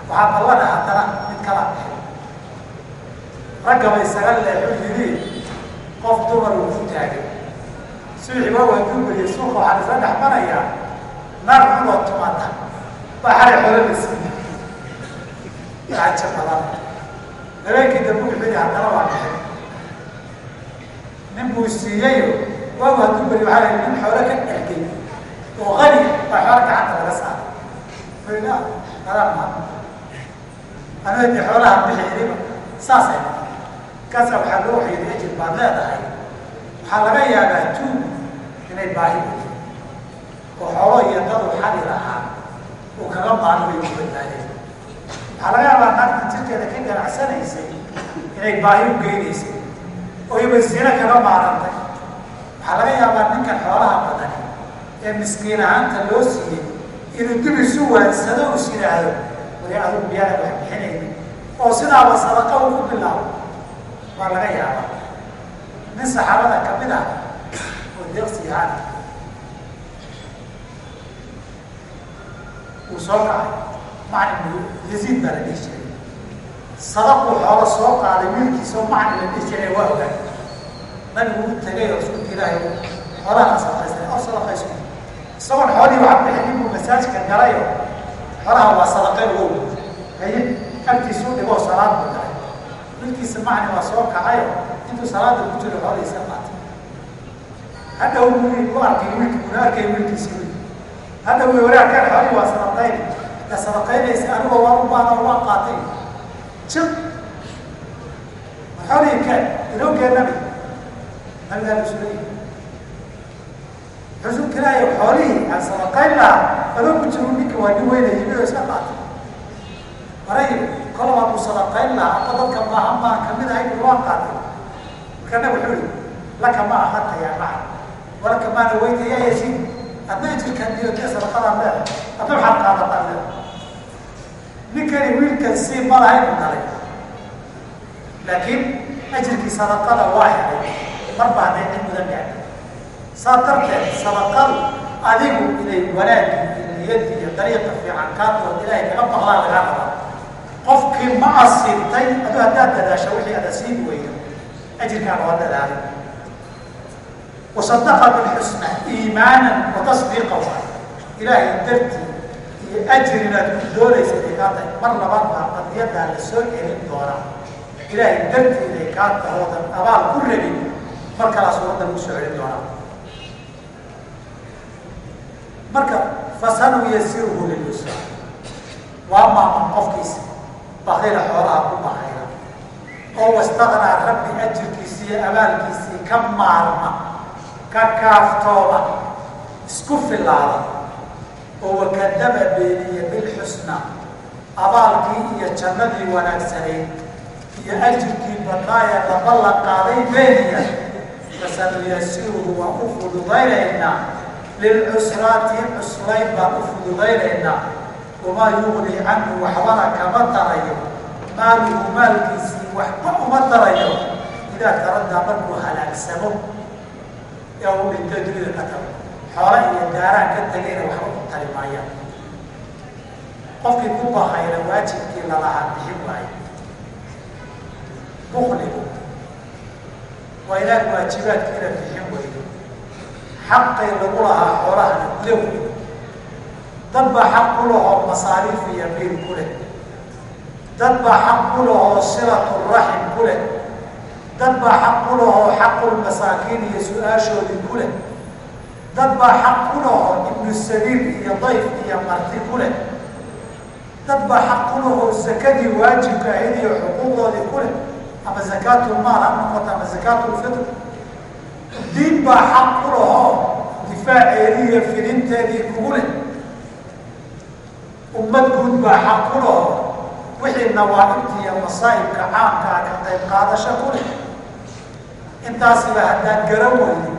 [SPEAKER 1] waxaa ballana haddana mid kala bixi raggaba isaga leexu yidhi qof dumar uu ku taagay suuxi waa waaduu bariyey suuqa waxaan isla dhex marayaa naar xunoo tumata baa xalay xoolo la siiyey caja habeenkii dambe wuxuu yihi haddana waa bixin nin buu siiyeyo waagu hadduu bari waxaa la nin xoolo ka dhergay oo qani baa xoolo gacanta laga saaray
[SPEAKER 2] anaa de xoolaha bixi iriba saasay kaasa waxaa loo waxyeelay ajir baad leedahay waxaa laga yaabaa tuug inay baahi oo xoolo iyo dadu xali lahaa uu kaga maalo bay ku badbaadeen waxaa laga yaabaa naagta jirkeeda ka ganacsanaysay inay baahi u geynaysay iba zina kaga maarantay waxaa laga yaabaa ninkan xoolaha badani ee miskiin ahaanta loo siiyey inuu dib isu waansado us yidhaahdo wari adugu miyaana wax bixinayni oo sidaaba sadaqa uu ku bilaabo. Waa laga yaabaa. Nin saxaabada ka mid ah oo deeqsi ahaan uu soo kacay maclin yaziid baa la dhihi jiray sadaquu xoolo soo qaaday wiilkiisa oo maclin la dhihi jiray waa ogaan nabigu u tagay oo rasuulka ilaahay xoolaha sadaqaystay oo sadaqayso isagoon xoolihii wax bixin ninkuu masaajka galayo xoolaha waa sadaqay ogow haye agtiisuu dhigoo salaad buu galay. Wiilkiisa maclin waa soo kacayo intuu salaada ku jiro xoolihiisa qaatay. Hadda uu ku arkay wiilki kuna arkay wiilkiisi wiil hadda uu waraarkan xoolihii waa sadaqayn. Ya sadaqaynaysa anigoo waa u baana waa qaatay xoolihii keen inoo keen nabi. Nabigaa musulay rasuulka ilaahay xoolihii aan sadaqayn lahaa adoo ku jiru ninka waa nin weyna yimid oo iska qaatay. Maray kolabaa ku sadaqayn lahaa aba dadka maahan baan ka mid ahay buu waa qaatay. Marka nab wuxuu yihi laka ma ahanta yaa maca walaka maana weyta yaa yasiin adna jirkan iyo dee sadaqadaan leedahay. Adna waxaad qaadataan leedahay ninkani wiilkan sii malahay u dhalay. Laakiin ajirkii sadaqada waa helay. Marba hadday cid mudan gaadhay saa darteed sadaqadu adigu inay wanaagii niyadii iyo dariiqa fiican kaa doon ilaahay kaga baqdaa lagaa rabaa. Qofkii ma asiibtay aduu haddaad dadaasho wixii ada siin weydo ajirkaan waa dadaalay. Wasadaqa bilxusna iimaanan wa tasdiiqa waa ilaahay dartii iyo ajir inaad ku doonaysa inay kaa tahay mar labaad baa qadiyadaa la soo celin doonaa ilaahay dartii inay kaa tahoodan abaal ku rabin mar kalaas waddan ku soo celin doonaa marka fasanu yasiruhu lilusra waa maaman qofkiisa bakayla xoolaha ku bakayla oo wastaknaa rabbi ajirkiisii iyo abaalkiisii ka maarma ka kaaftooba isku filaada oo wakadaba beeniya bilxusna. Abaalkii iyo jannadii wanaagsanayd iyo ajirkii badnaayee laba la qaaday beeniya. Fasanuyasiruhu waan u fududaynaynaa. Lilcusraati cuslayn baan u fududaynaynaa. Wamaa yugni canhu waxbana kama tarayo. Maaluhu maalkiisii waxba uma tarayo. Idaa taradaa markuu halaagsamo. Ee uu dhinto dunida ka tago xoola iyo daaraan ka tegayna waxba u tari maayaan. Qofkii ku bakayna waajibkii lalahaa bixin waayo bukligu waa inaad waajibaadkiina bixin weydo xaqay lagu lahaa xoolahana low dad baa xaq ku lahoo masaariif iyo biil ku leh. Dad baa xaq ku lahoo silatu raxim ku leh. Dad baa xaq ku lahoo xaqulmasaakiin iyo su'aashoodii ku leh dad baa xaq ku lahoo ibnu sabiil iyo dayf iyo marti ku leh. Dad baa xaq ku lahoo sakadii waajibka ahayd iyo xuquuqdoodii ku leh. Ama zakaatulmaal ha noqoto ama zakaatulfitr diin baa xaq ku lahoo difaaceedii iyo fidinteedii kugu leh. Ummad guud baa xaq ku lahoo wixii nawaa'ibta iyo masaa'ibka caamkaa ka qayb qaadasho ku leh. Intaasiba haddaad garan weydo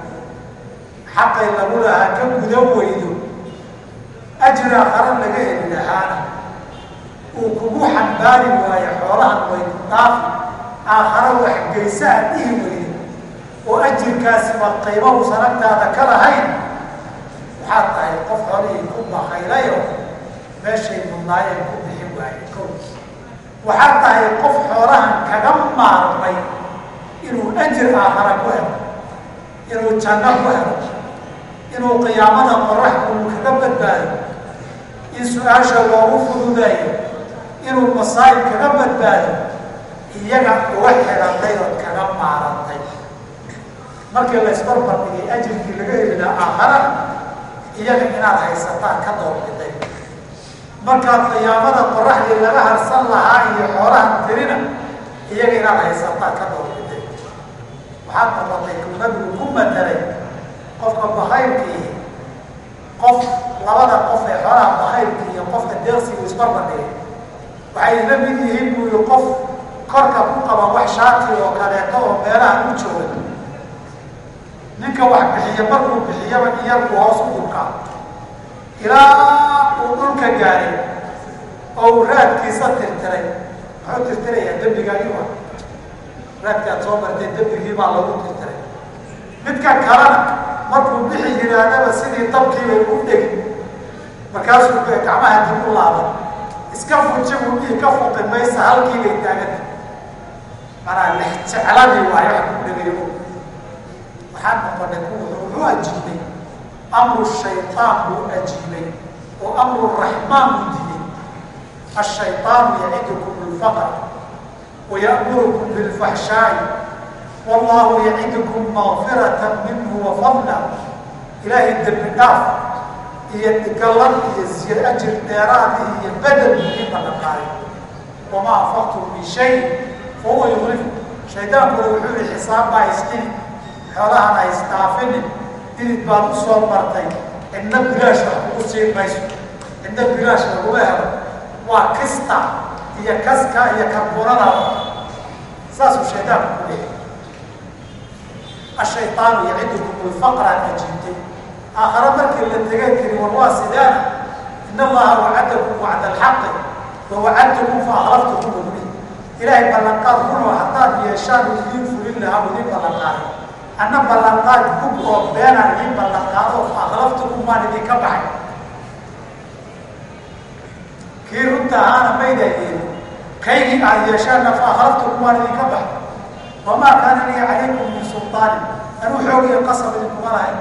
[SPEAKER 2] xaqay lagu lahaa ka gudan weydo. Ajir aakhare laga heli lahaana uu kugu xambaari waayo xoolahan way ku dhaafi aakhare wax geysa aad dhihi weydo oo ajirkaasiba qiimahu sanagtaada ka lahayn. Waxaad tahay qof xoolihii ku bakaylayo meeshay mudnaayeen ku bixin waaye ko waxaad tahay qof xoolahan kaga maarmay inuu ajir aakhara ku helo inuu janno ku helo inuu qiyaamada qorax uu kaga badbaado in su'aasha loogu fududeeyo inuu masaa'ib kaga badbaado iyaga uga xidhatay ood kaga maarantay. Markii la isbarbar dhigay ajirkii laga heli lahaa aakharana iyaga inaad haysataan ka doorbiday markaad qiyaamada qoraxdii laga harsan lahaa iyo xoolahan tirina iyaga inaad haysataa ka doorbideen waxaad noqotay kuu nabigu ku matalay qofka bakayrkii qof labada qof ee xoolaha bakayrka iyo qofka deeqsigu isbarbadhigay waxay la mid yihiin buu yihi qof korka ku qaba wax shaati oo kaleeto oo meelaha u jooga ninka wax bixiya markuu bixiyaba iyarku hoos u dhulkaa ilaa uu dhulka gaaray oo uu raadkiisa tirtiray. Muxuu tirtirayaa dembigaayuha raadki aad soo martay dembigii baa lagu tirtiray. Midka kalena markuu bixi yidhaahdaba sidii dabkiibay u dhegi markaasuu gacmaha dib u laaban iska fuji buu dhihi ka fuqi maysa halkiibay taaganta manaa lex jecladii waayo wax ku dhegayo waxaa noqonay ku wuxuu ajiibay amru shayطaan buu ajiibay oo amru raxmaan buu diiday ashayطaanu yacidukum bilfaqr wayaأmurukum bilfaxshaa'i wallahu yacidukum makfirata minhu wafadla ilaahay dembi dhaaf iyo gallan iyo ziya ajir dheeraadi iyo bedel muhiim badhaqaayo wamaa anfaqtum min shay fahuwa yuklif shaydaankuna wuxuu yihi xisaab baa isdhini xoolahan ha isdaafinin didid baad u soo martay cidna bilaash wax kugu siin mayso cidna bilaash laguma helo waa kista iyo kaska iyo karbunadaba saasuu shaydaanku ku leehay ashayطaanu yacidukum bilfaqraad ajiibtay aakhare markii la tegay tiri war waa sideena in allaha wacadakum wacda alxaqi wa wacadtukum fa ilaahay ballanqaad runa haddaad yeeshaan idiin fulin lahaa idiin ballanqaaday anna ballanqaad gub oo idiin ballanqaado fa waan idinka baxay kii runta ahaana mayda yeeli kaygii aad yeeshaanna fa akhlaftukum waan idinka baxay wamaa kaana lii calaykum min sulطaanin anuu xoogiyo qasab idinkuma lahay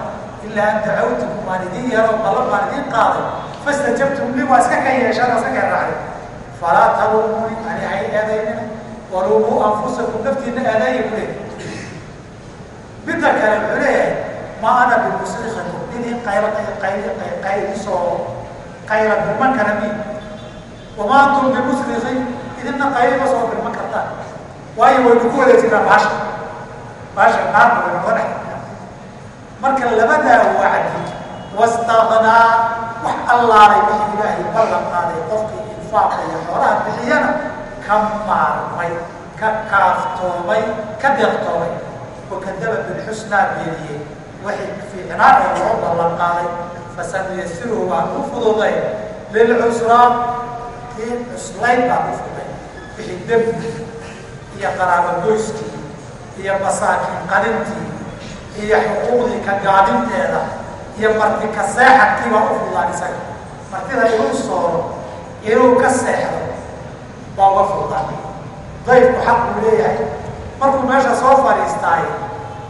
[SPEAKER 2] ilaa an dacawtukum waan idin yeelo ballan baan idin qaaday fastajabtum li waa iska ka yeeshaan iska ka raacday falaa taluumuni ani hay eedaynina waluumuu anfusakum naftiina eedaaya ku leeyahy midda kale wuxuu leeyahay ma ana bimusrikikum idin qayla qaylisoo qayla birman kara mi wamaa antum bimusriki idinna qaylima soo birman kartaan waayo waynu ku wada jiraan baasha baasha naarna way noga dhex marka labadaa wacdi wastaknaa wax allaalay wixii ilaahay ballan qaaday qofkii infaaqa iyo xoolaha bixiyana ka maarmay ka kaaftoomay ka deeqtoomay. Wakadaba bilxusnaa beeniyey waxay fiicnaa ee loo ballan qaaday. Fasanuyasiruhu waan u fududay. Lilcusraa kii cuslayn baan u fuday wixii dembi iyo qaraabagoyskii iyo masaakiin qalintii iyo xuquuqdii ka gaadinteeda iyo marti ka seexadkii baa u fududaan isaga. Martida inuu sooro inuu ka seexdo baa uga fududaan dayfku xaq uu leeyahay. Markuu meesha soo fadhiistaay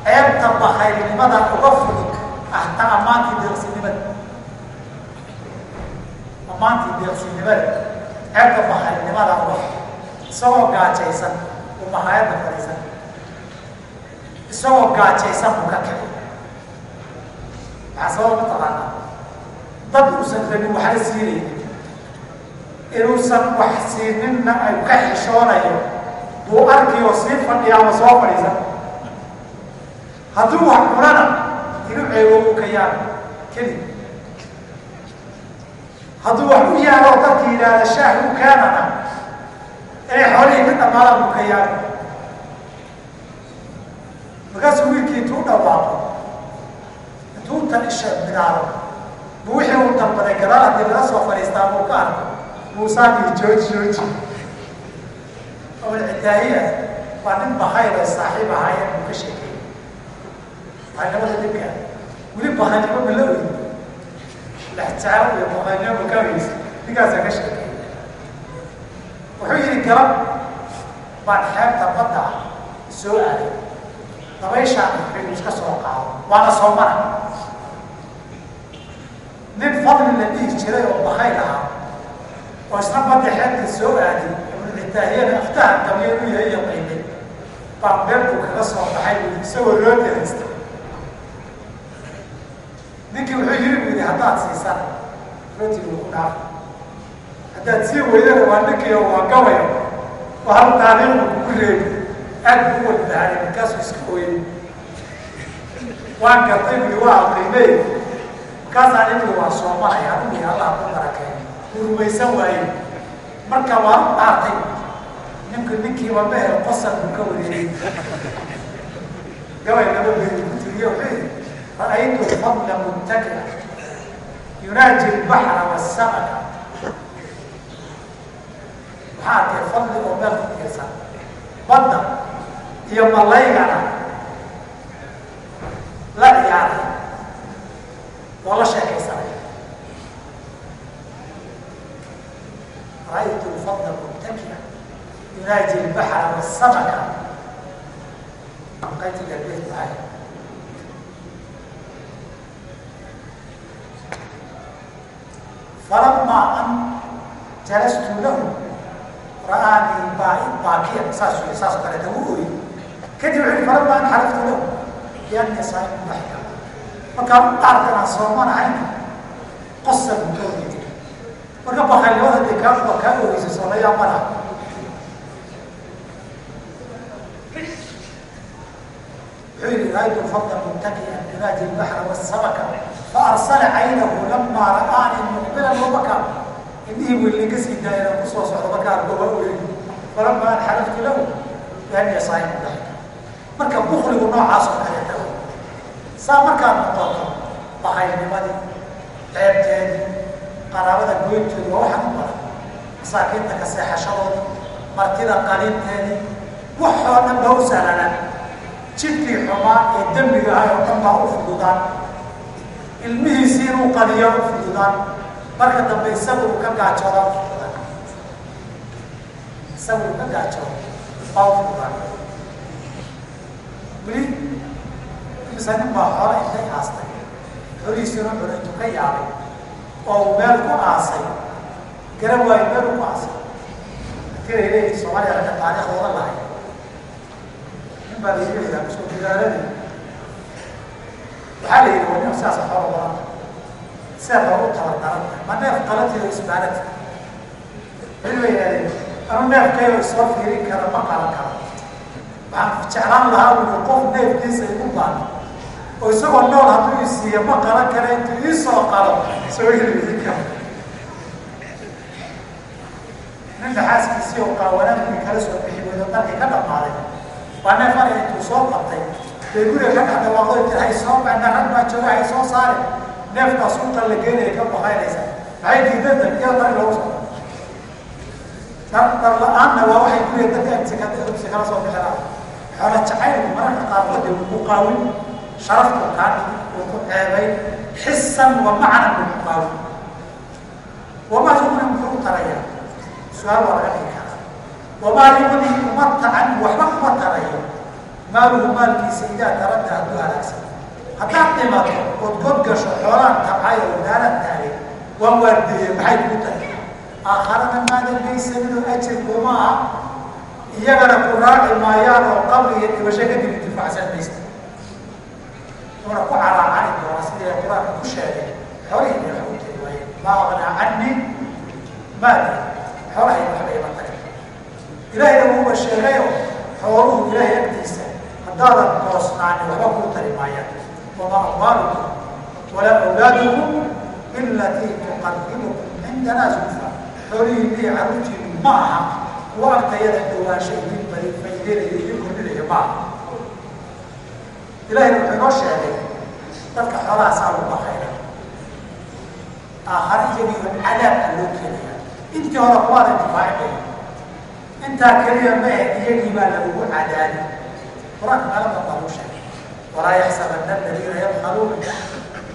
[SPEAKER 2] ceebta bakaylnimada uga fudud ahta ammaantii deeqsinimada ammaantii deeqsinimada ceebta bakaylnimada uga fudud. Isagoo gaajaysan uu mahaayadda fadhiisan isagoo gaajaysan buu ka kici maxaa sababa mataqaanaa dad uusan rabin waxla siinaynin inuusan wax siininna ay ka xishoonayo buu arki oo sii fadhiya ama soo fadhiisan hadduu wax cunana inuu ceegoobu ka yaabo keli hadduu wax u yaalo dadka yidhaahda shaah u keenana inay xoolihii ka ka yaabo markaasuu wiilkii intuu dhawaaqo intuu tan isha bidaaro buu wixii uu dalbaday gadaal haddii laga soo fadhiistaa buu ka arko muusaakii jooji jooji. Awalcidaahiya waa nin bakayl oo saaxiib ahaayeen buu ka sheekeeyey bakaynimada dhibka. Weli bakaynimo ma la oyi lexjaalo iyo bakaynimo ma kabaysa ninkaasaa ka sheekeeyey wuxuu yihi galab baan xeebta badda soo aaday. Dabayshaan xiluu iska soo qaado waana soo mara nin fadli la dhihi jiray oo bakayl ahaa oo isna badda xeebta soo aaday ibnucitaahiyana aftahan gabiya u yahay yaqiinay baa meel buu kaga soo baxay isagoo loo daraysta ninkii wuxuu yiri bu yidhi haddaad siisana rootiga ku dhaafa haddaad sii weydana waa ninkiio waa gabayo oo hal taariikhda kugu reebi aad buu u walbaharay markaasuu iska ooyey waan gartay bui waa aqrimey markaasaan ibui waa soomanaya anugi allah ku barakeey uu rumaysan waaye marka waan u dhaartay ninku ninkiiba meher qosal buu ka wareeyey gabay laba beri ku tiriye wuxuu ra'aytu fadla muntakira yunaaji albaxra wasamaka waxaa arkay fadli oo meel ku tiirsan badda iyo malaygana la ciyaaray oo la sheekaysanay ra'aytu lfadla muntakira yunaaji albaxra wasamaka qaytiga beyt ahay falamaa an jalastu lahu ra'aanii baakiyan saas wey saas oo kaleeta u ooyey kadib wuxuu falamaa an xalaftu lahu biannii saa'imu daxika markaan u dhaartan aan soomanahayna qosal buu marka bakhaylnimada dee kaa waa kaa ogeysa soo la yaabana wuxuu yihi raaytu fadla muntakiyan yunaaji albaxra wasamaka faarsala caynahu lamaa ra'aanii muqbilan wabaka indhihii buu idinka sii daayana ku soo socda markaa argoba ooyey falamaa an xalaftu lahu biannii saa'imu daxika marka goynteedu waa ka ilmihiisii inuu qadiyo u fududaan marka dambe isaga uu ka gaajoodaa u fududaan isaga uu ka gaajooda baa imisa nin baa xoola intay aastay xolihiisina cuna intuu ka yaabay oo meel ku aasay garan waayo meel ku aasay tiray leeyihi soomaaliya ragga taariikhdooda lahay. Nin baa layihi yihahdaa ku soo dilaaladii waxaa la yidhi waa nin sidaasa xoola badanta sidaa loogu ma neef qalatiyo isbaalati weli bay yidhahdeen anu neefkayo isoo fiirin kara ma qalan karo. Waxaan jeclaan lahaa qof neefkiisa igu baano oo isagoo nool hadduu isiiyo ma qalan kara intuu iisoo qalo soo hilibidin karo ninka xaaskiisii oo kala soo bixi weydo dalkii ka dhammaaday waa neef arga intuu soo qabtay bay guriga ka dhex dhawaaqdo soo bana rag baa jooga hay soo saare neefkaa suuqa la geenaya ka bakaynaysa maxay diidanta? Iyada dari loogu soo dar la'aanna waa waxay guriga dadka agsi kala soo bixinaa. Xoola jacaylku mararka qaarkood dee ku qaawin sharaftu kaa dhigi ku ceebay xisan wa macnan buu ku qaawin. Wamaa yugni muxuu u tarayaa su'aal waa laga dhigi karaa. Wamaa yugni uma tacan waxba kuma tarayo maaluhu maalkiisa idaa taradda hadduu halaagsan haddaad dhimato ood god gasho xoolaan tabcay oo daalan taagay waan waardeeye maxay kuu tahay aakharana maadan geysaninoo ajir kuma aha iyagana ku raaci maayaan oo qabri iyo dhibasho kadib intifaacsan maysta una ku calaacani doona sidii qur'aanka ku sheegay xoolihii wax u tari waayeen maa aghnaa cani maali xoolahay waxba ima tagin ilaahayna wuuba sheegayo xooluhu ilaahay agtiisa haddaadan toosnaani waxba kuu tari maayaan wamaa amwaalukum walaa awlaadukum ilatii tuqadimukum cindana zulfa xoolihiinna iyo carruurtiinu ma aha kuwa agtayada dhawaansho idin bari faydeynaya idin kordhinaya ma aha ilahayna wuxuu inoo sheegay dadka xoolahaasaa lagu bakayna aakhare iyagiiba cadaabka loo keenaya intii hore kuwaada intifaacibay intaa keliya ma eh iyagii baa lagugu cadaabi qur'aanka meelada baa lagu sheegay walaa yaxsabana aladiina yabkaluuna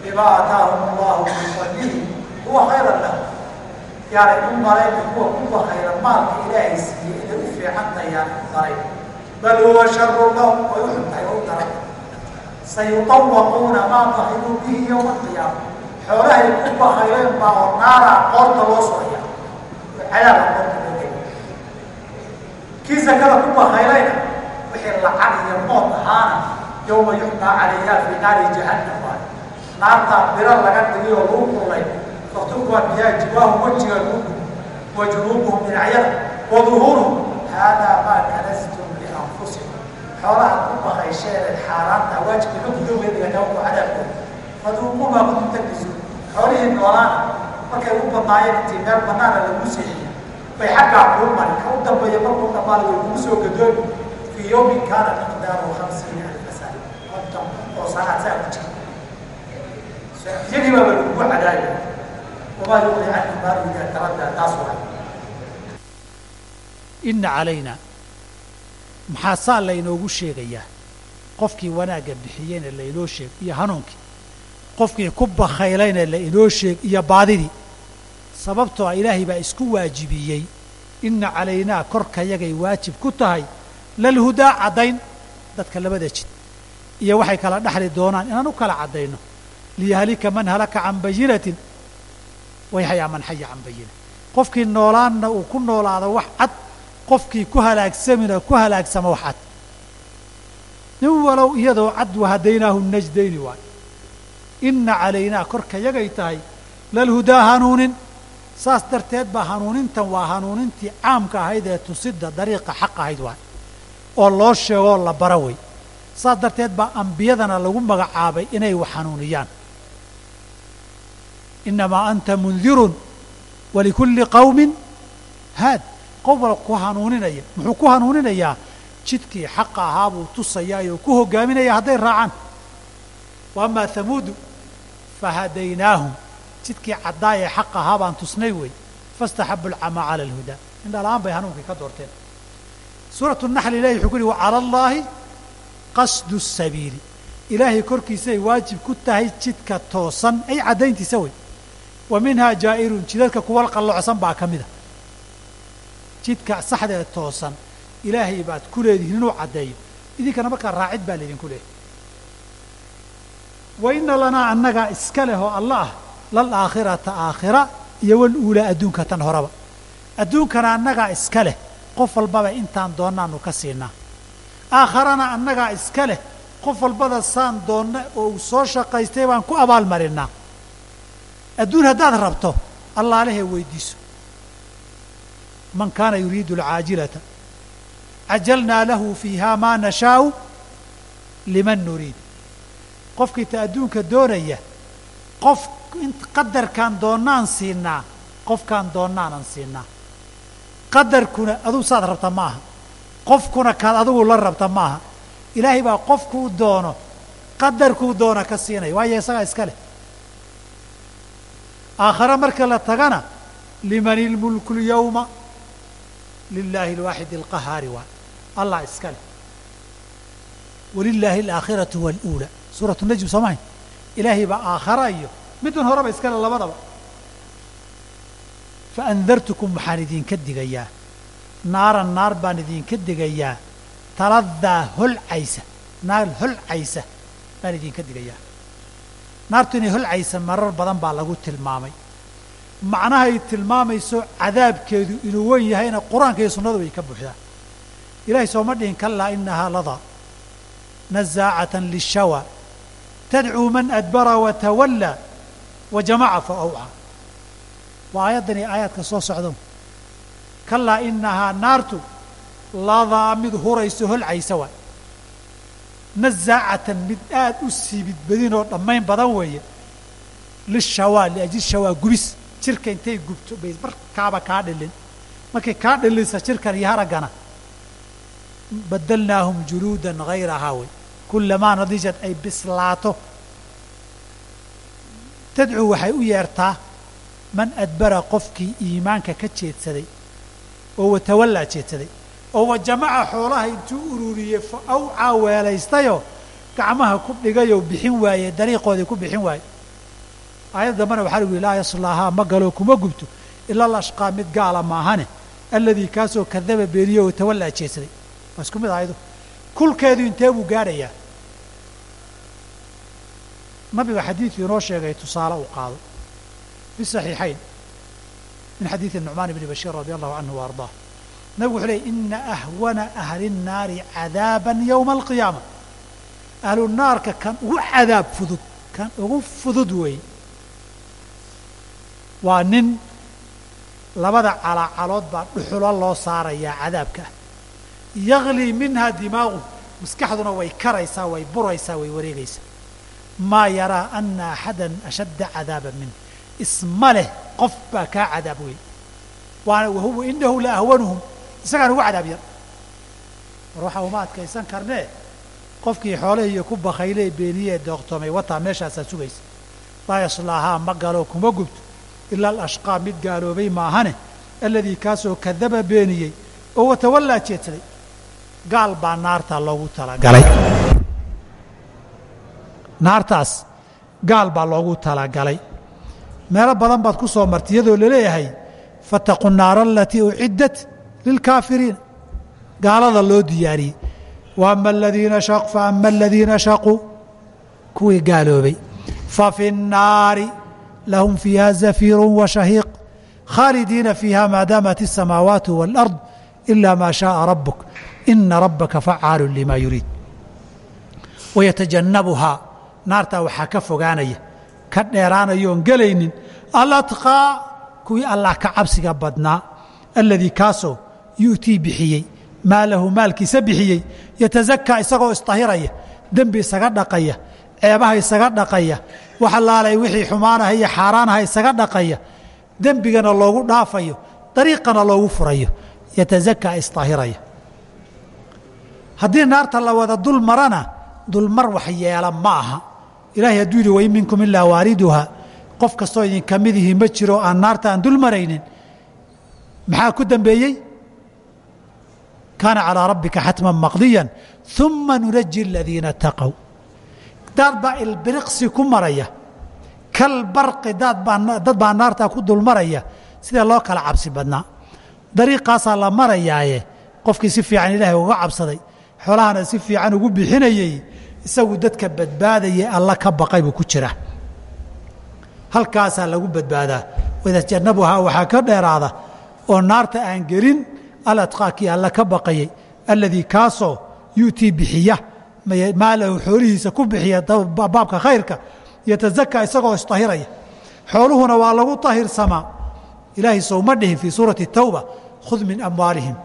[SPEAKER 2] bima aataahum allahu min fadlihi huwa khayran lahu yaanay u malayna kuwa ku bakayna maalka ilaahay siiyey inay u fiicantayaan daray bal huwa sharu lahum way u xuntahay u daran sayuطawaquuna maa bakiluu bihi yowma alqiyaama xoolahay ku bakayleen baa oo naara qoorta loo suraya cadaaba qoorta loo geli kii sakada yowma yuxmaa calayha fi naari jahannam waay naartaa biro laga dhigay oo lagu kulay faktukuwa biyaa jiwaahu wejiga gub wa junuubuhum dhinacyada wa duhuuruhum haadaa maa kanastum lianfusikum xoolaha ku bakaysheeneen xaaraanta waajibka ka gudowgeedigatawku cadaabkooda faduuquu maa kuntum takdisuun xoolihii noolaana markay u badnaayeen intii meel banaana lagu seexiye bay xaggaa kuu mari ka u dambeeya markuu dhamaada way kugu soo gadoomi fii yawmin kaana miqdaaru hamsiina sanaad saa
[SPEAKER 1] calaynaa maxaa saa laynoogu sheegayaa qofkii wanaagga bixiyeyna laynoo sheeg iyo hanuunkii qofkii ku bakhaylayna la inoo sheeg iyo baadidii. Sababtoo ah ilaahay baa isku waajibiyey. Inna calaynaa korkayagay waajib ku tahay. Lalhudaa caddayn dadka labada jid iyo waxay kala dhexli doonaan inaan u kala caddayno. Liyahlika man halaka can bayinatin wayxayaa man xaya can bayina qofkii noolaanna uu ku noolaado wax cad qofkii ku halaagsamina ku halaagsama wax cad. Nin walow iyadoo cad wahadaynaahu najdayni waay. Inna calaynaa korkayagay tahay lalhudaa hanuunin. Saas darteed baa hanuunintan waa hanuunintii caamka ahayd ee tusidda dariiqa xaq ahayd waay. Oo loo sheegoo la bara wey saas darteed baa ambiyadana lagu magacaabay inay wax hanuuniyaan innamaa anta mundirun walikulli qawmin haad. Qof wal ku hanuuninaya muxuu ku hanuuninayaa jidkii xaqa ahaa buu ku hogaaminaya hadday raacaan. Wa amaa fahadaynaahum jidkii caddaa ee xaq ahaa baan tusnay wey. Faاstaxabu alcamaa cala alhudaa. Indhala-aan bay hanuunkii ka doorteen. Suuratu naxl ilahi wuxuu ku yihi wacala allaahi qasdu sabiili. Ilaahay korkiisay waajib ku tahay jidka toosan. Ay caddayntiisa wey wa minhaa jaa'irun jidadka kuwa qallocsan baa ka mida. Jidka saxdee toosan ilaahay baad ku leedihiin inuu caddeeyo. Idinkana markaa raacid baa laydinku leehay wa ina lanaa annagaa iska leh oo alla ah lal aakhirata aakhira iyo wal uulaa adduunka tan horeba adduunkana annagaa iska leh. Qof walbaba intaan doonaanu ka siinaa aakharana annagaa iska leh. Qof walbada saan doonna oo uu soo shaqaystay baan ku abaalmarinnaa adduun haddaad rabto allaalehee weydiiso. Man kaana yuriidu alcaajilata. Cajalnaa lahu fiiha maa nashaa'u liman nuriid. Qofkii ta adduunka doonaya qof qadarkaan doonnaan siinaa qofkaan doonnaanan siinaa qadarkuna aduu saad rabta ma aha qofkuna kaad adigu la rabta ma aha ilaahay baa qofkuu doono qadarkuu doona ka siinaya. Waayo isagaa iska leh. Aakhare marka la tagana liman ilmulku lyawma lilaahi alwaaxid alqahaari waa. Allah iska leh. Walilaahi alaakhiratu waluula. Suuratu najm soo ilaahay baa aakhara iyo midun horeba iskale labadaba. Faandartukum waxaan idinka digayaa naaran naar baan idinka digayaa taladaa holcaysa naar holcaysa baan idinka digayaa naartu inay holcaysa marar badan baa lagu tilmaamay. Macnahay tilmaamayso cadaabkeedu inuu wen yahayna qur'aanka iyo sunnadu way ka buuxdaa. Ilahay sooma dhihin kalaa inahaa ladaa nazaacatan lishawa. Tadcuu man adbara watawallaa wa jamaca fa awcaa waa aayaddan iyo aayaadka soo socdo kalaa inahaa naartu ladaa mid hurayso holcaysa waay. Nazaacatan mid aad u siibid badin oo dhammayn badan weeye. Lishawaa liajli shawaa gubis. Jirka intay gubto bay markaaba kaa dhilin markay kaa dhilisa jirkan iyo haraggana. Badalnaahum juluudan hayrahaa wey kullamaa nadijad ay bislaato. Tadcuu waxay u yeertaa man adbara qofkii iimaanka ka jeedsaday oo watawallaa jeedsaday oo wa jamaca xoolaha intuu ururiyey fa awcaa weelaystayoo gacmaha ku dhigayoo bixin waaye dariiqoodii ku bixin waaye. Aayad dambana waxaa lagu yihi laa yaslaahaa ma galoo kuma gubto ila lashqaa mid gaala maahane alladii kaasoo kadaba beeniyo oo tawallaa jeedsaday waa isku mid aayadu. Kulkeedu intee buu gaadhayaa? Nabiga xadiidku inoo sheegay tusaale uu qaado. Fi saxiixayn min xadiidi nucmaan ibni bashiir radi allahu canhu wa ardaah nabigu wuxuu leeyay ina ahwana ahli الnaari cadaaban yowma alqiyaama ahlu naarka kan ugu cadaab fudud kan ugu fudud weey waa nin labada calaacalood baa dhuxulo loo saarayaa cadaabka ah yaglii minhaa dimaaqu maskaxduna way karaysaa way buraysaa way wareegaysaa maa yaraa ana axadan ashadda cadaaba min isma leh qof baa kaa cadaab weyn. Waana wahuwa inahu la ahwanuhum. Isagaan ugu cadaab yar. War waxaa uma adkaysan karnee qofkii xoolahiiyo ku bakaylee beeniyee dooktoomay wataa meeshaasaa sugaysa. Laa yaslaahaa ma galo kuma gubto. Ilaa alashqaa mid gaaloobay maahane. Alladii kaasoo kadaba beeniyey oo watawallaa jeedsaday. Gaal baa naartaa loogu talagalay naartaas gaal baa loogu talagalay meelo badan baad ku soo martay iyadoo la leeyahay fataqu naara alatii uciddat lilkaafiriin. Gaalada loo diyaariyey. Waama aladiina shaqu fa ama aladiina shaquu kuwii gaaloobay. Fa fi nnaari lahum fiiha zafiiru wa shahiiq khaalidiina fiiha maadaamat asamaawaati wاlard ila ma shaaa rabuk ina rabbaka facaalu lima yuriid. Wayatajannabuhaa naartaa waxaa ka fogaanaya ka dheeraanayoon gelaynin alatqaa kuwii allah ka cabsiga badnaa alladii kaasoo yu'tii bixiyey maalahu maalkiisa bixiyey yatasakaa isagoo isطahiraya dembi isaga dhaqaya ceebaha isaga dhaqaya wax allaalay wixii xumaanaha iyo xaaraanaha isaga dhaqaya dembigana loogu dhaafayo dariiqana loogu furayo yatasakaa isطahiraya haddii naarta la wada dul marana dulmar wax yeela ma aha ilahay hadduu yidhi wain minkum ilaa waariduha qof kastoo idinka midihii ma jiro aan naarta aan dul maraynin. Maxaa ku dembeeyey kaana calىa rabbika xatman maqdiya uma nunaji aladiina taqow dad baa ilbiriqsi ku maraya. Kal barqi dad baa naartaa ku dul maraya. Sidee loo kala cabsi badnaa. Dariiqaasaa la marayaaye. Qofkii si fiican ilaahay uga cabsaday. Xoolahana si fiican ugu bixinayey isagu dadka badbaadayee alla ka baqay buu ku jira. Halkaasaa lagu badbaadaa. Wadajannabuhaa waxaa ka dheeraada oo naarta aan gelin aladqaakii alla ka baqayay. Alladii kaasoo yu'tii bixiya maalahu xoolihiisa ku bixiya baabka khayrka yatazakaa isagoo isahiraya xooluhuna waa lagu tahirsamaa ilaahay sowma dhihin fii suurati tawba khud min amwaalihim.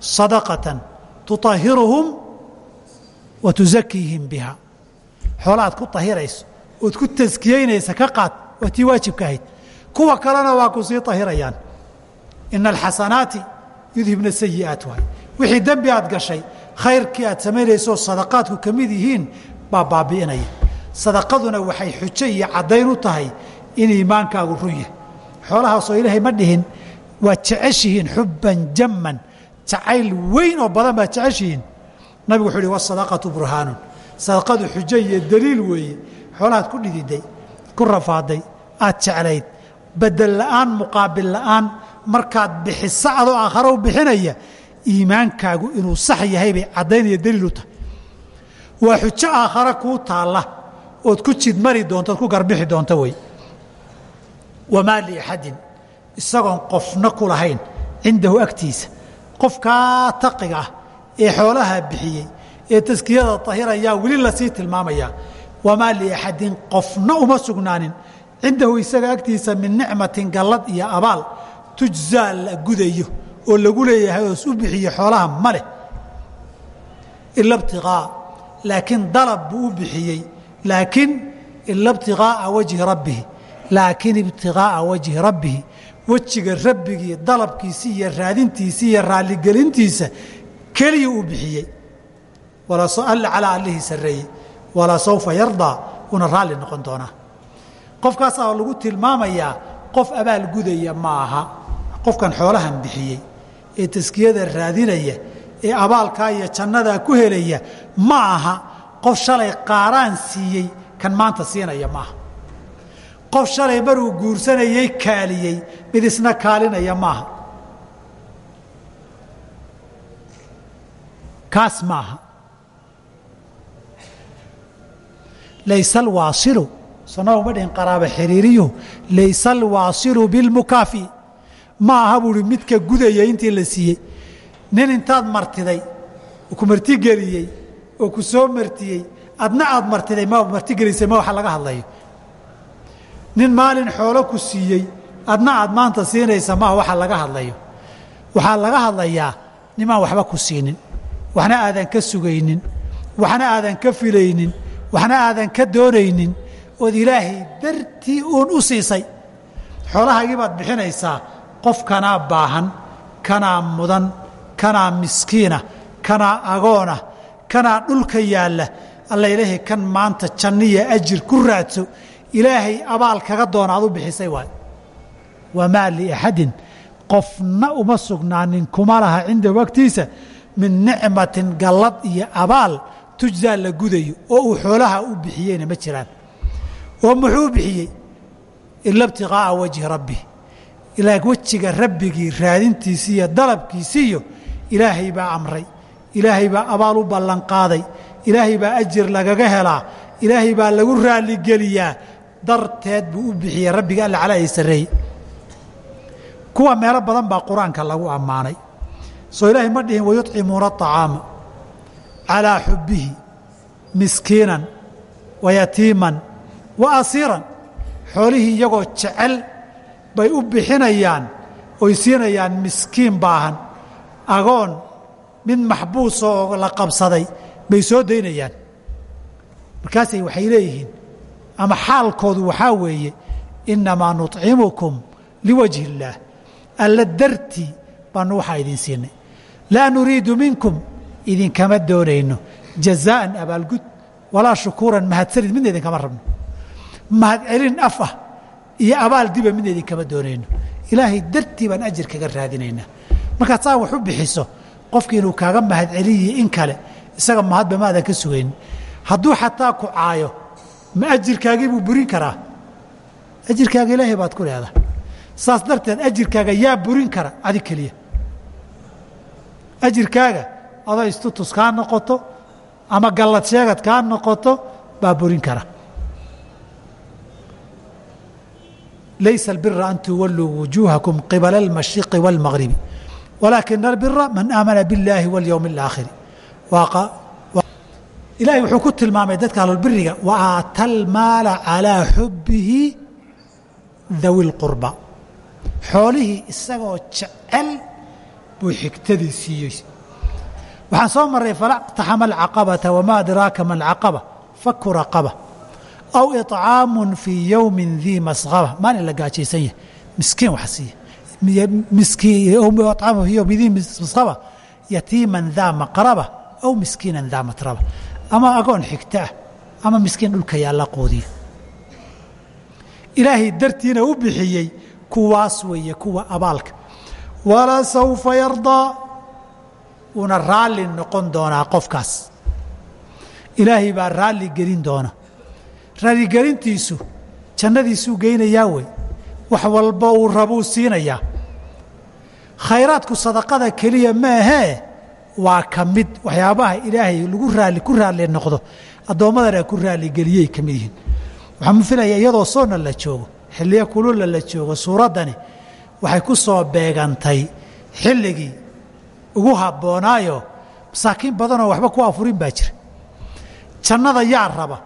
[SPEAKER 1] Sadaqatan tuطahiruhum wa tuzakiihim biha xoola aad ku طahirayso ood ku taskiyeynaysa ka qaad waa tii waajibka ahayd kuwa kalena waa ku sii طahirayaan ina alxasanaati yudhibna sayi'aat waay wixii dembi aad gashay khayrkii aad samaynayso sadaqaadku ka mid yihiin baa baabi'inaya sadaqaduna waxay xujo iyo caddayn u tahay in iimaankaagu run yahay xoolahaasoo ilaahay ma dhihin waad jeceshihiin xubban jamman jacayl weyn oo badan baad jeceshihiin nabigu wuxuu uhi wasadaqatu burhaanun. Sadaqadu xujo iyo daliil weeye. Xoolahaad ku dhididay ku rafaaday aad jeclayd. Bedel la'aan muqaabil la'aan. Markaad bixiso adoo aakharo u bixinaya iimaankaagu inuu sax yahay bay caddaynaya daliil u tahay. Waa xujo aakhare kuu taalla ood ku jidmari doonto ood ku garbixi doonto wey. Wamaa liaxadin isagoon qofna ku cindahu agtiisa. Qofkaa taqiga ah ee xoolaha bixiyey ee taskiyada tahirayaa weli la sii tilmaamayaa wamaa liaxadin qofna uma sugnaanin. Cindahu isaga agtiisa min nicmatin gallad iyo abaal tujzaa la gudayo oo lagu leeyahay oos u bixiye xoolaha ma leh. Ila ibtiqaa laakiin dalab buu u bixiyey. Laakiin ila ibtiqaa'a wajhi rabbihi. Laakiin ibtiqaa'a wajhi rabbihi. Wejiga rabbigii dalabkiisii iyo raadintiisii iyo raalligelintiisa keliya uu bixiyey. Calaa allihii sarreeyey. Walaa sawfa yardaa una raalli noqon doonaa qofkaasaa lagu tilmaamayaa qof abaal gudaya ma aha qofkan xoolahan bixiyey ee taskiyada raadinaya ee abaalkaa iyo jannadaa ku helaya ma aha qof shalay qaaraan siiyey kan maanta siinaya maaha. Qof shalay maruu guursanayey kaaliyey mid isna kaalinaya maaha kaas maaha laysa alwaasilu sona uma dhihin qaraabo xiriiriyuhu laysa alwaasilu bilmukaafi ma aha buuhi midka gudaya intii la siiyey. Nin intaad martiday ku martigeliyey oo ku soo martiyey adna aad martiday ma martigelisay ma waxa laga hadlayo. Nin maalin xoolo ku siiyey adna aad maanta siinaysa maaha waxa laga hadlayo. Waxaa laga hadlayaa nimaan waxba ku siinin waxna aadan ka sugaynin waxna aadan ka filaynin waxna aadan ka doonaynin ood ilaahay dartii uun u siisay. Xoolahaagii baad bixinaysaa qof kanaa baahan kanaa mudan kanaa miskiina kanaa agoona kanaa dhulka yaalla. Alla ilaahay kan maanta janniya ajir ku raadso ilaahay abaal kaga doona aad u bixisay waay. Wamaa liaxadin qofna uma sugnaanin kuma laha cinda wagtiisa min nicmatin gallad iyo abaal tujzaa la gudayo oo uu xoolaha u bixiyeyna ma jiraan. Oo muxuu bixiyey? Ila ibtiqaa'a wajhi rabbi. Ilaa wejiga rabbigii raadintiisi iyo dalabkiisiiyo ilaahay baa amray. Ilaahay baa abaal u ballanqaaday ilaahay baa ajir lagaga helaa. Ilaahay baa lagu raalligeliyaa darteed buu u bixiyey rabbiga alla calaa ay sarreeye kuwa meelo badan baa qur'aanka lagu ammaanay soo ilaahay ma dhihin wayuطcimuuna aطacaama calaa xubbihi miskiinan wa yatiiman wa asiiran xoolihii iyagoo jecel bay u bixinayaan oy siinayaan miskiin baahan agoon mid maxbuus oo la qabsaday bay soo daynayaan markaasay waxay leeyihiin ama xaalkoodu waxaa weeye innamaa nuطcimukum liwajhi اllaah alla dartii baanu waxaa idin siinay laa nuriidu minkum. Idinkama doonayno. Jazaa'an abaalgud walaa shukuuran mahadsanid midna idinkama rabno. Mahadcelin af ah iyo abaal diba midna idinkama doonayno. Ilaahay dartii baan ajir kaga raadinaynaa markaad saa wax u bixiso qofki inuu kaaga mahadceliyi in kale isaga mahadba maadan ka sugaynin hadduu xataa ku caayo ma ajirkaagii buu burin karaa? Ajirkaaga ilaahay baad ku leedahay. Saas darteed ajirkaaga yaa burin kara adig keliya ajirkaaga adoo istutus kaa noqoto ama gallad sheegad kaa noqoto baa burin kara laysa albira an tuwalluu wujuuhakum qibala almashriqi wاlmagribi walaakina albira man aamana biاllaahi waاlyowmi اlaakhiri ilaahay wuxuu ku tilmaamay dadka ahlulbiriga wa aata almaala calaa xubbihi dawi اlqurba xoolihii isagoo jecel buu xigtadii siiyey. Waxaan soo marray falaqtaxama alcaqabata wamaa adraaka ma alcaqaba? Faku raqaba. Aw iطcaamu fii yowmi dii masqaba maalin la gaajaysan yahay. Miskiin wax siiya miskiincaamu fii yowmi dii masqaba yatiiman daa maqraba aw miskiinan daa matraba. Ama agoon xigta ah ama miskiin dhulka yaalla qoodiya ilaahay dartiina u bixiyey kuwaas weeye kuwa abaalka wala sawfa yardaa uuna raalli noqon doonaa qofkaas. Ilaahay baa raalli gelin doona. Raalligelintiisu jannadiisuu geynayaa wey wax walba uu rabuu siinayaa. Khayraadku sadaqada keliya maahee waa ka mid. Waxyaabaha ilaahay lagu raali ku raalli noqdo addoommadana ku raalligeliyey ka mid yihiin. Waxaan filayaa iyadoo soonna la joogo xilliyo kulula la joogo suuraddani waxay ku soo beegantay xilligii ugu habboonaayo masaakiin badanoo waxba ku afurin baa jira. Jannada yaa raba.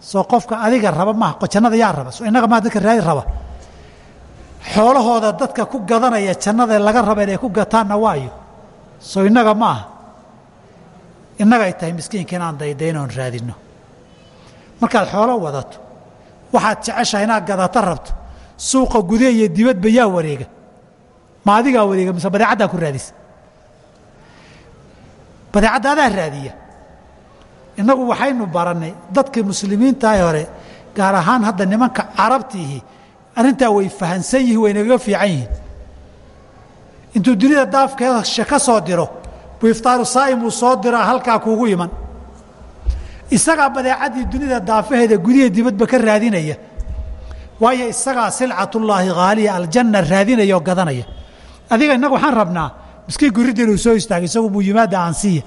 [SPEAKER 1] Soo qofka adiga raba maaha jannada yaa raba. Soo innaga maa dadka raadi raba. Xoolahooda dadka ku gadanaya jannada laga raba inay ku gataanna waayo. Soo innaga ma aha. Tahay miskiinka inaan daydayn oon raadinno. Markaad xoolo wadato waxaad jeceshahay inaad gadato rabto suuqa gude iyo dibadba yaa wareega. Ma adigaa wareega mise badeecaddaa ku raadisa badeecadda adaa raadiya. Innagu waxaynu barannay dadkii muslimiintaah hore gaar ahaan hadda nimanka carabtiihi arrintaa way fahansan yihiin waynagaga fiican yihiin. Intuu dunida daafkeeda ka soo diro buu iftaaru saa'im uu soo diraa halkaa kuugu iman. Isagaa badeecaddii dunida daafaheeda gudiha dibadba ka raadinaya waayo isagaa silcatullaahi haaliya aljanna raadinaya oo gadanaya. Adiga innagu waxaan rabnaa miskiin guridda inuu soo istaago isagu buu yimaada aan siiya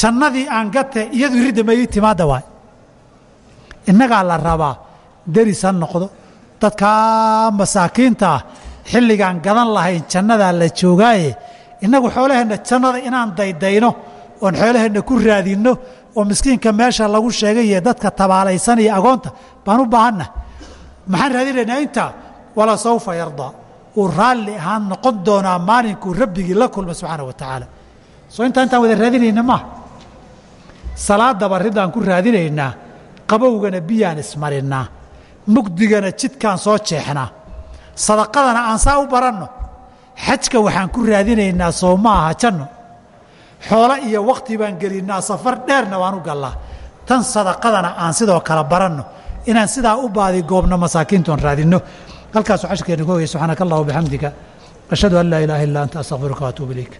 [SPEAKER 1] jannadii aan gate iyadu ridda ma ii waay. Innagaa la rabaa deris ha noqdo. Dadkaa masaakiinta ah xilligaan gadan lahayn jannadaa la joogaaye innagu xoolaheenna jannada inaan daydayno oon xoolaheenna ku raadinno oo miskiinka meesha lagu sheegaye dadka tabaalaysanaya agoonta baan u baahanna maxaan raadinaynaa intaa wala sawfa yardaa uu raalli ahaan noqon doonaa maalinkuu rabbigii la kulma subxaana wa tacaala. Soo intaa intaan wada raadinayna maaha salaadaba ridaan ku raadinaynaa qabowgana biyaan ismarinnaa mugdigana jidkaan soo jeexnaa sadaqadana aan saa u baranno xajka waxaan ku raadinaynaa soo ma aha janno. Xoolo iyo wakti baan gelinnaa safar dheerna waan u gallaa. Tan sadaqadana aan sidoo kale baranno inaan sidaa u baadi goobno masaakiintoon raadinno. Halkaasuu cashkeenu ka ogaya subxaanaka allah wabixamdika ashhadu an laa ilaaha illa anta astaqfiruka waatuubu ilayk